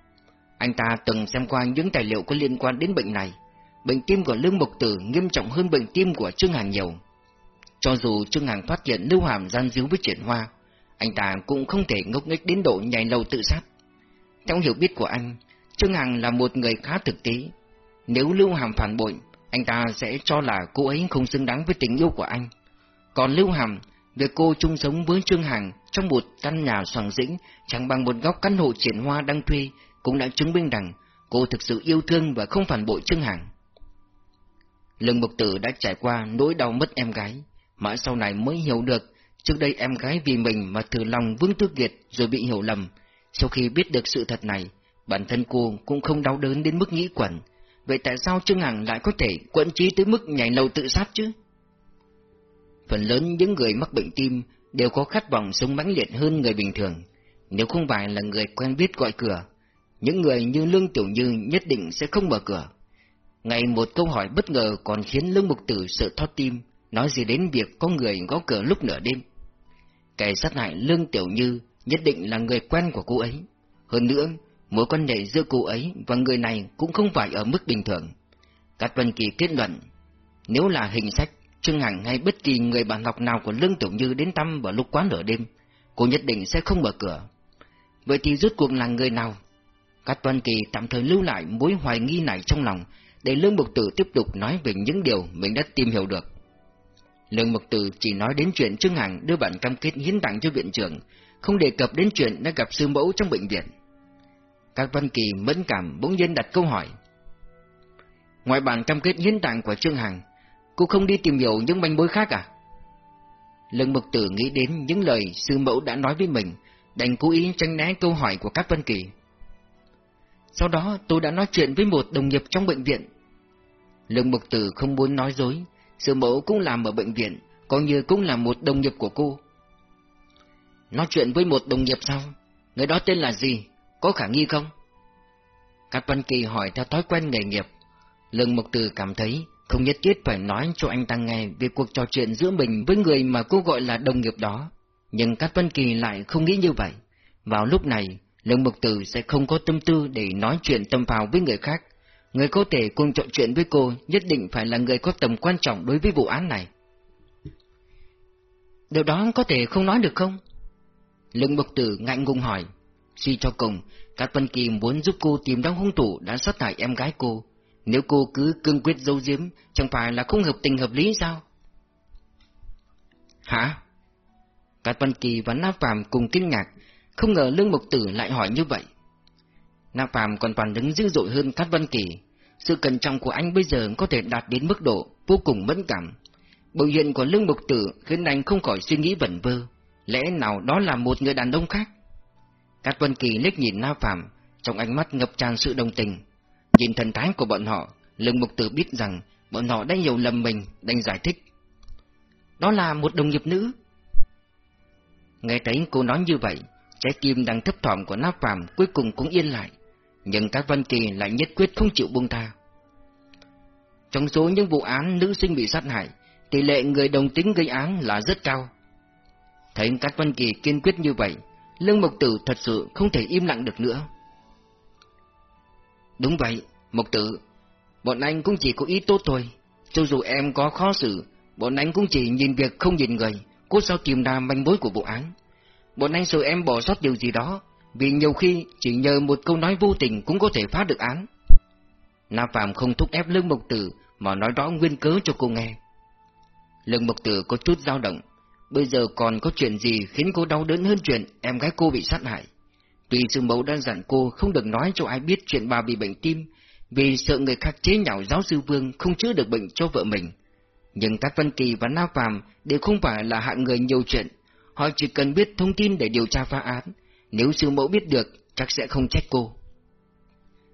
Anh ta từng xem qua những tài liệu có liên quan đến bệnh này. Bệnh tim của Lương Mục Tử nghiêm trọng hơn bệnh tim của Trương Hằng nhiều. Cho dù Trương Hằng phát hiện Lưu Hàm gian díu với triển hoa, anh ta cũng không thể ngốc nghếch đến độ nhảy lầu tự sát. Theo hiểu biết của anh, Trương Hằng là một người khá thực tế. Nếu Lưu Hàm phản bội, anh ta sẽ cho là cô ấy không xứng đáng với tình yêu của anh. Còn Lưu Hàm, việc cô chung sống với Trương Hằng trong một căn nhà soàng dĩnh chẳng bằng một góc căn hộ triển hoa đang thuê, cũng đã chứng minh rằng cô thực sự yêu thương và không phản bội Trương Hằng. Lương Mục Tử đã trải qua nỗi đau mất em gái, mãi sau này mới hiểu được, trước đây em gái vì mình mà thử lòng Vương Tư Kiệt rồi bị hiểu lầm, Sau khi biết được sự thật này, bản thân cô cũng không đau đớn đến mức nghĩ quẩn. Vậy tại sao Trương Hằng lại có thể quẫn trí tới mức nhảy lầu tự sát chứ? Phần lớn những người mắc bệnh tim đều có khát vọng sống mãnh liệt hơn người bình thường. Nếu không phải là người quen biết gọi cửa, những người như Lương Tiểu Như nhất định sẽ không mở cửa. Ngày một câu hỏi bất ngờ còn khiến Lương Mục Tử sợ thoát tim, nói gì đến việc có người gõ cửa lúc nửa đêm. Kẻ sát hại Lương Tiểu Như nhất định là người quen của cô ấy. Hơn nữa, mối quan hệ giữa cô ấy và người này cũng không phải ở mức bình thường. Cát Vân Kỳ kết luận, nếu là hình sách, Trương Hằng hay bất kỳ người bạn học nào của Lương Tiểu Như đến thăm vào lúc quá nửa đêm, cô nhất định sẽ không mở cửa. Vậy thì rốt cuộc là người nào? Cát Vân Kỳ tạm thời lưu lại mối hoài nghi này trong lòng, để Lương Mục Tử tiếp tục nói về những điều mình đã tìm hiểu được. Lương Mục Tử chỉ nói đến chuyện Trương Hằng đưa bản cam kết hiến tặng cho viện trưởng, không đề cập đến chuyện đã gặp sư mẫu trong bệnh viện. Các Văn Kỳ mẫn cảm bỗng nhiên đặt câu hỏi. Ngoài bản cam kết hiến tạng của Trương Hằng, cô không đi tìm hiểu những manh mối khác à? Lương Mục Tử nghĩ đến những lời sư mẫu đã nói với mình, đành cố ý tránh né câu hỏi của các Văn Kỳ. Sau đó tôi đã nói chuyện với một đồng nghiệp trong bệnh viện. Lương Mục Tử không muốn nói dối, sư mẫu cũng làm ở bệnh viện, coi như cũng là một đồng nghiệp của cô. Nói chuyện với một đồng nghiệp sao? Người đó tên là gì? Có khả nghi không? Cát Văn Kỳ hỏi theo thói quen nghề nghiệp. Lương Mộc Tử cảm thấy không nhất thiết phải nói cho anh ta nghe về cuộc trò chuyện giữa mình với người mà cô gọi là đồng nghiệp đó. Nhưng Cát Văn Kỳ lại không nghĩ như vậy. Vào lúc này, Lương Mộc Tử sẽ không có tâm tư để nói chuyện tâm vào với người khác. Người có thể cùng trò chuyện với cô nhất định phải là người có tầm quan trọng đối với vụ án này. Điều đó có thể không nói được không? Lương Mộc Tử ngạnh ngùng hỏi. Suy cho cùng, Cát Văn Kỳ muốn giúp cô tìm ra hung thủ đã sát hại em gái cô. Nếu cô cứ cương quyết giấu giếm, chẳng phải là không hợp tình hợp lý sao? Hả? Cát Văn Kỳ và Na Phạm cùng kinh ngạc, không ngờ Lương Mục Tử lại hỏi như vậy. Na Phạm còn toàn đứng dữ dội hơn Cát Văn Kỳ. Sự cẩn trọng của anh bây giờ có thể đạt đến mức độ vô cùng mẫn cảm. Biểu hiện của Lương Mục Tử khiến anh không khỏi suy nghĩ vẩn vơ. Lẽ nào đó là một người đàn ông khác? Cát Vân Kỳ liếc nhìn Na Phạm, trong ánh mắt ngập tràn sự đồng tình. Nhìn thần thái của bọn họ, Lương Mục Tử biết rằng bọn họ đã hiểu lầm mình, đành giải thích. Đó là một đồng nghiệp nữ. Nghe thấy cô nói như vậy, trái tim đang thấp thỏm của Na Phạm cuối cùng cũng yên lại, nhưng các Văn Kỳ lại nhất quyết không chịu buông tha. Trong số những vụ án nữ sinh bị sát hại, tỷ lệ người đồng tính gây án là rất cao. Thấy các Văn Kỳ kiên quyết như vậy, Lương Mộc Tử thật sự không thể im lặng được nữa. Đúng vậy, Mộc Tử, bọn anh cũng chỉ có ý tốt thôi. Cho dù em có khó xử, bọn anh cũng chỉ nhìn việc không nhìn người, cố sao tìm ra manh mối của vụ án. Bọn anh sợ em bỏ sót điều gì đó, vì nhiều khi chỉ nhờ một câu nói vô tình cũng có thể phá được án. Na Phạm không thúc ép Lương Mộc Tử mà nói rõ nguyên cớ cho cô nghe. Lương Mộc Tử có chút dao động, bây giờ còn có chuyện gì khiến cô đau đớn hơn chuyện em gái cô bị sát hại. Tuy sư mẫu đã dặn cô không được nói cho ai biết chuyện bà bị bệnh tim, vì sợ người khác chế nhạo giáo sư Vương không chữa được bệnh cho vợ mình. Nhưng các Vân Kỳ và Na Phạm đều không phải là hạng người nhiều chuyện, họ chỉ cần biết thông tin để điều tra phá án, nếu sư mẫu biết được chắc sẽ không trách cô.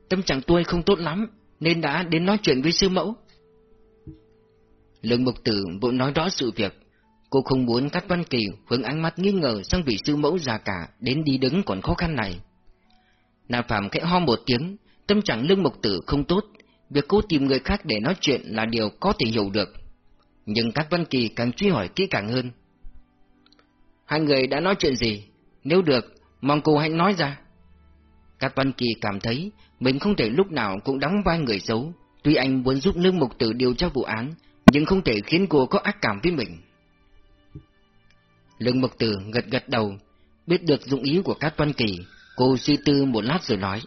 Tâm trạng tôi không tốt lắm, nên đã đến nói chuyện với sư mẫu. Lương Mục Tử vội nói rõ sự việc, cô không muốn các Văn Kỳ hướng ánh mắt nghi ngờ sang vị sư mẫu già cả đến đi đứng còn khó khăn này. nam Phạm khẽ ho một tiếng, tâm trạng Lương Mục Tử không tốt, việc cô tìm người khác để nói chuyện là điều có thể hiểu được. Nhưng các Văn Kỳ càng truy hỏi kỹ càng hơn. Hai người đã nói chuyện gì? Nếu được, mong cô hãy nói ra. Các Văn Kỳ cảm thấy mình không thể lúc nào cũng đóng vai người xấu, tuy anh muốn giúp Lương Mục Tử điều tra vụ án, nhưng không thể khiến cô có ác cảm với mình. Lương Mộc Tử gật gật đầu, biết được dụng ý của Cát Văn Kỳ, cô suy tư một lát rồi nói.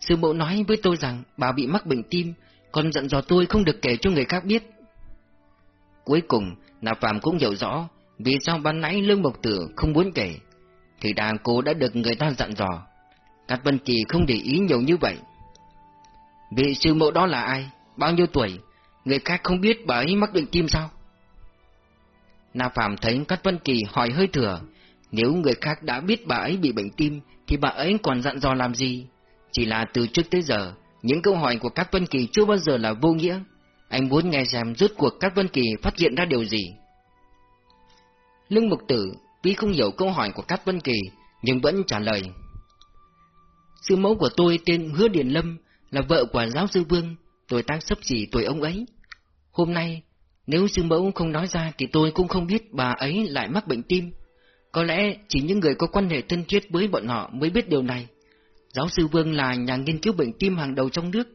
Sư mẫu nói với tôi rằng bà bị mắc bệnh tim, còn dặn dò tôi không được kể cho người khác biết. Cuối cùng, Nạp Phạm cũng hiểu rõ vì sao ban nãy Lương Mộc Tử không muốn kể, thì đàn cô đã được người ta dặn dò. Cát Vân Kỳ không để ý nhiều như vậy. Vị sư mẫu đó là ai? Bao nhiêu tuổi? Người khác không biết bà ấy mắc bệnh tim sao? Na Phạm thấy Cát Vân Kỳ hỏi hơi thừa, Nếu người khác đã biết bà ấy bị bệnh tim, thì bà ấy còn dặn dò làm gì? Chỉ là từ trước tới giờ, những câu hỏi của Cát Vân Kỳ chưa bao giờ là vô nghĩa. Anh muốn nghe xem rốt cuộc Cát Vân Kỳ phát hiện ra điều gì. Lương Mục Tử tuy không hiểu câu hỏi của Cát Vân Kỳ, nhưng vẫn trả lời. Sư mẫu của tôi tên Hứa Điền Lâm, là vợ của giáo sư Vương, tôi đang sắp xỉ tuổi ông ấy. Hôm nay, nếu sư mẫu không nói ra thì tôi cũng không biết bà ấy lại mắc bệnh tim. Có lẽ chỉ những người có quan hệ thân thiết với bọn họ mới biết điều này. Giáo sư Vương là nhà nghiên cứu bệnh tim hàng đầu trong nước,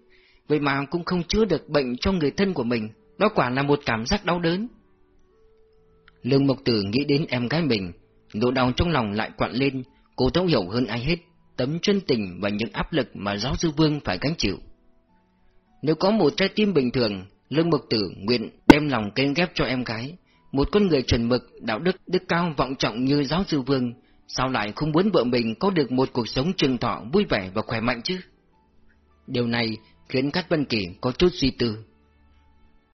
vậy mà cũng không chữa được bệnh cho người thân của mình, đó quả là một cảm giác đau đớn. Lương Mộc Tử nghĩ đến em gái mình, nỗi đau trong lòng lại quặn lên, cô thấu hiểu hơn ai hết tấm chân tình và những áp lực mà giáo sư Vương phải gánh chịu. Nếu có một trái tim bình thường, Lương Mộc Tử nguyện đem lòng kênh ghép cho em gái, một con người chuẩn mực, đạo đức, đức cao vọng trọng như giáo sư Vương, sao lại không muốn vợ mình có được một cuộc sống trường thọ vui vẻ và khỏe mạnh chứ? Điều này khiến Cát Vân Kỳ có chút suy tư.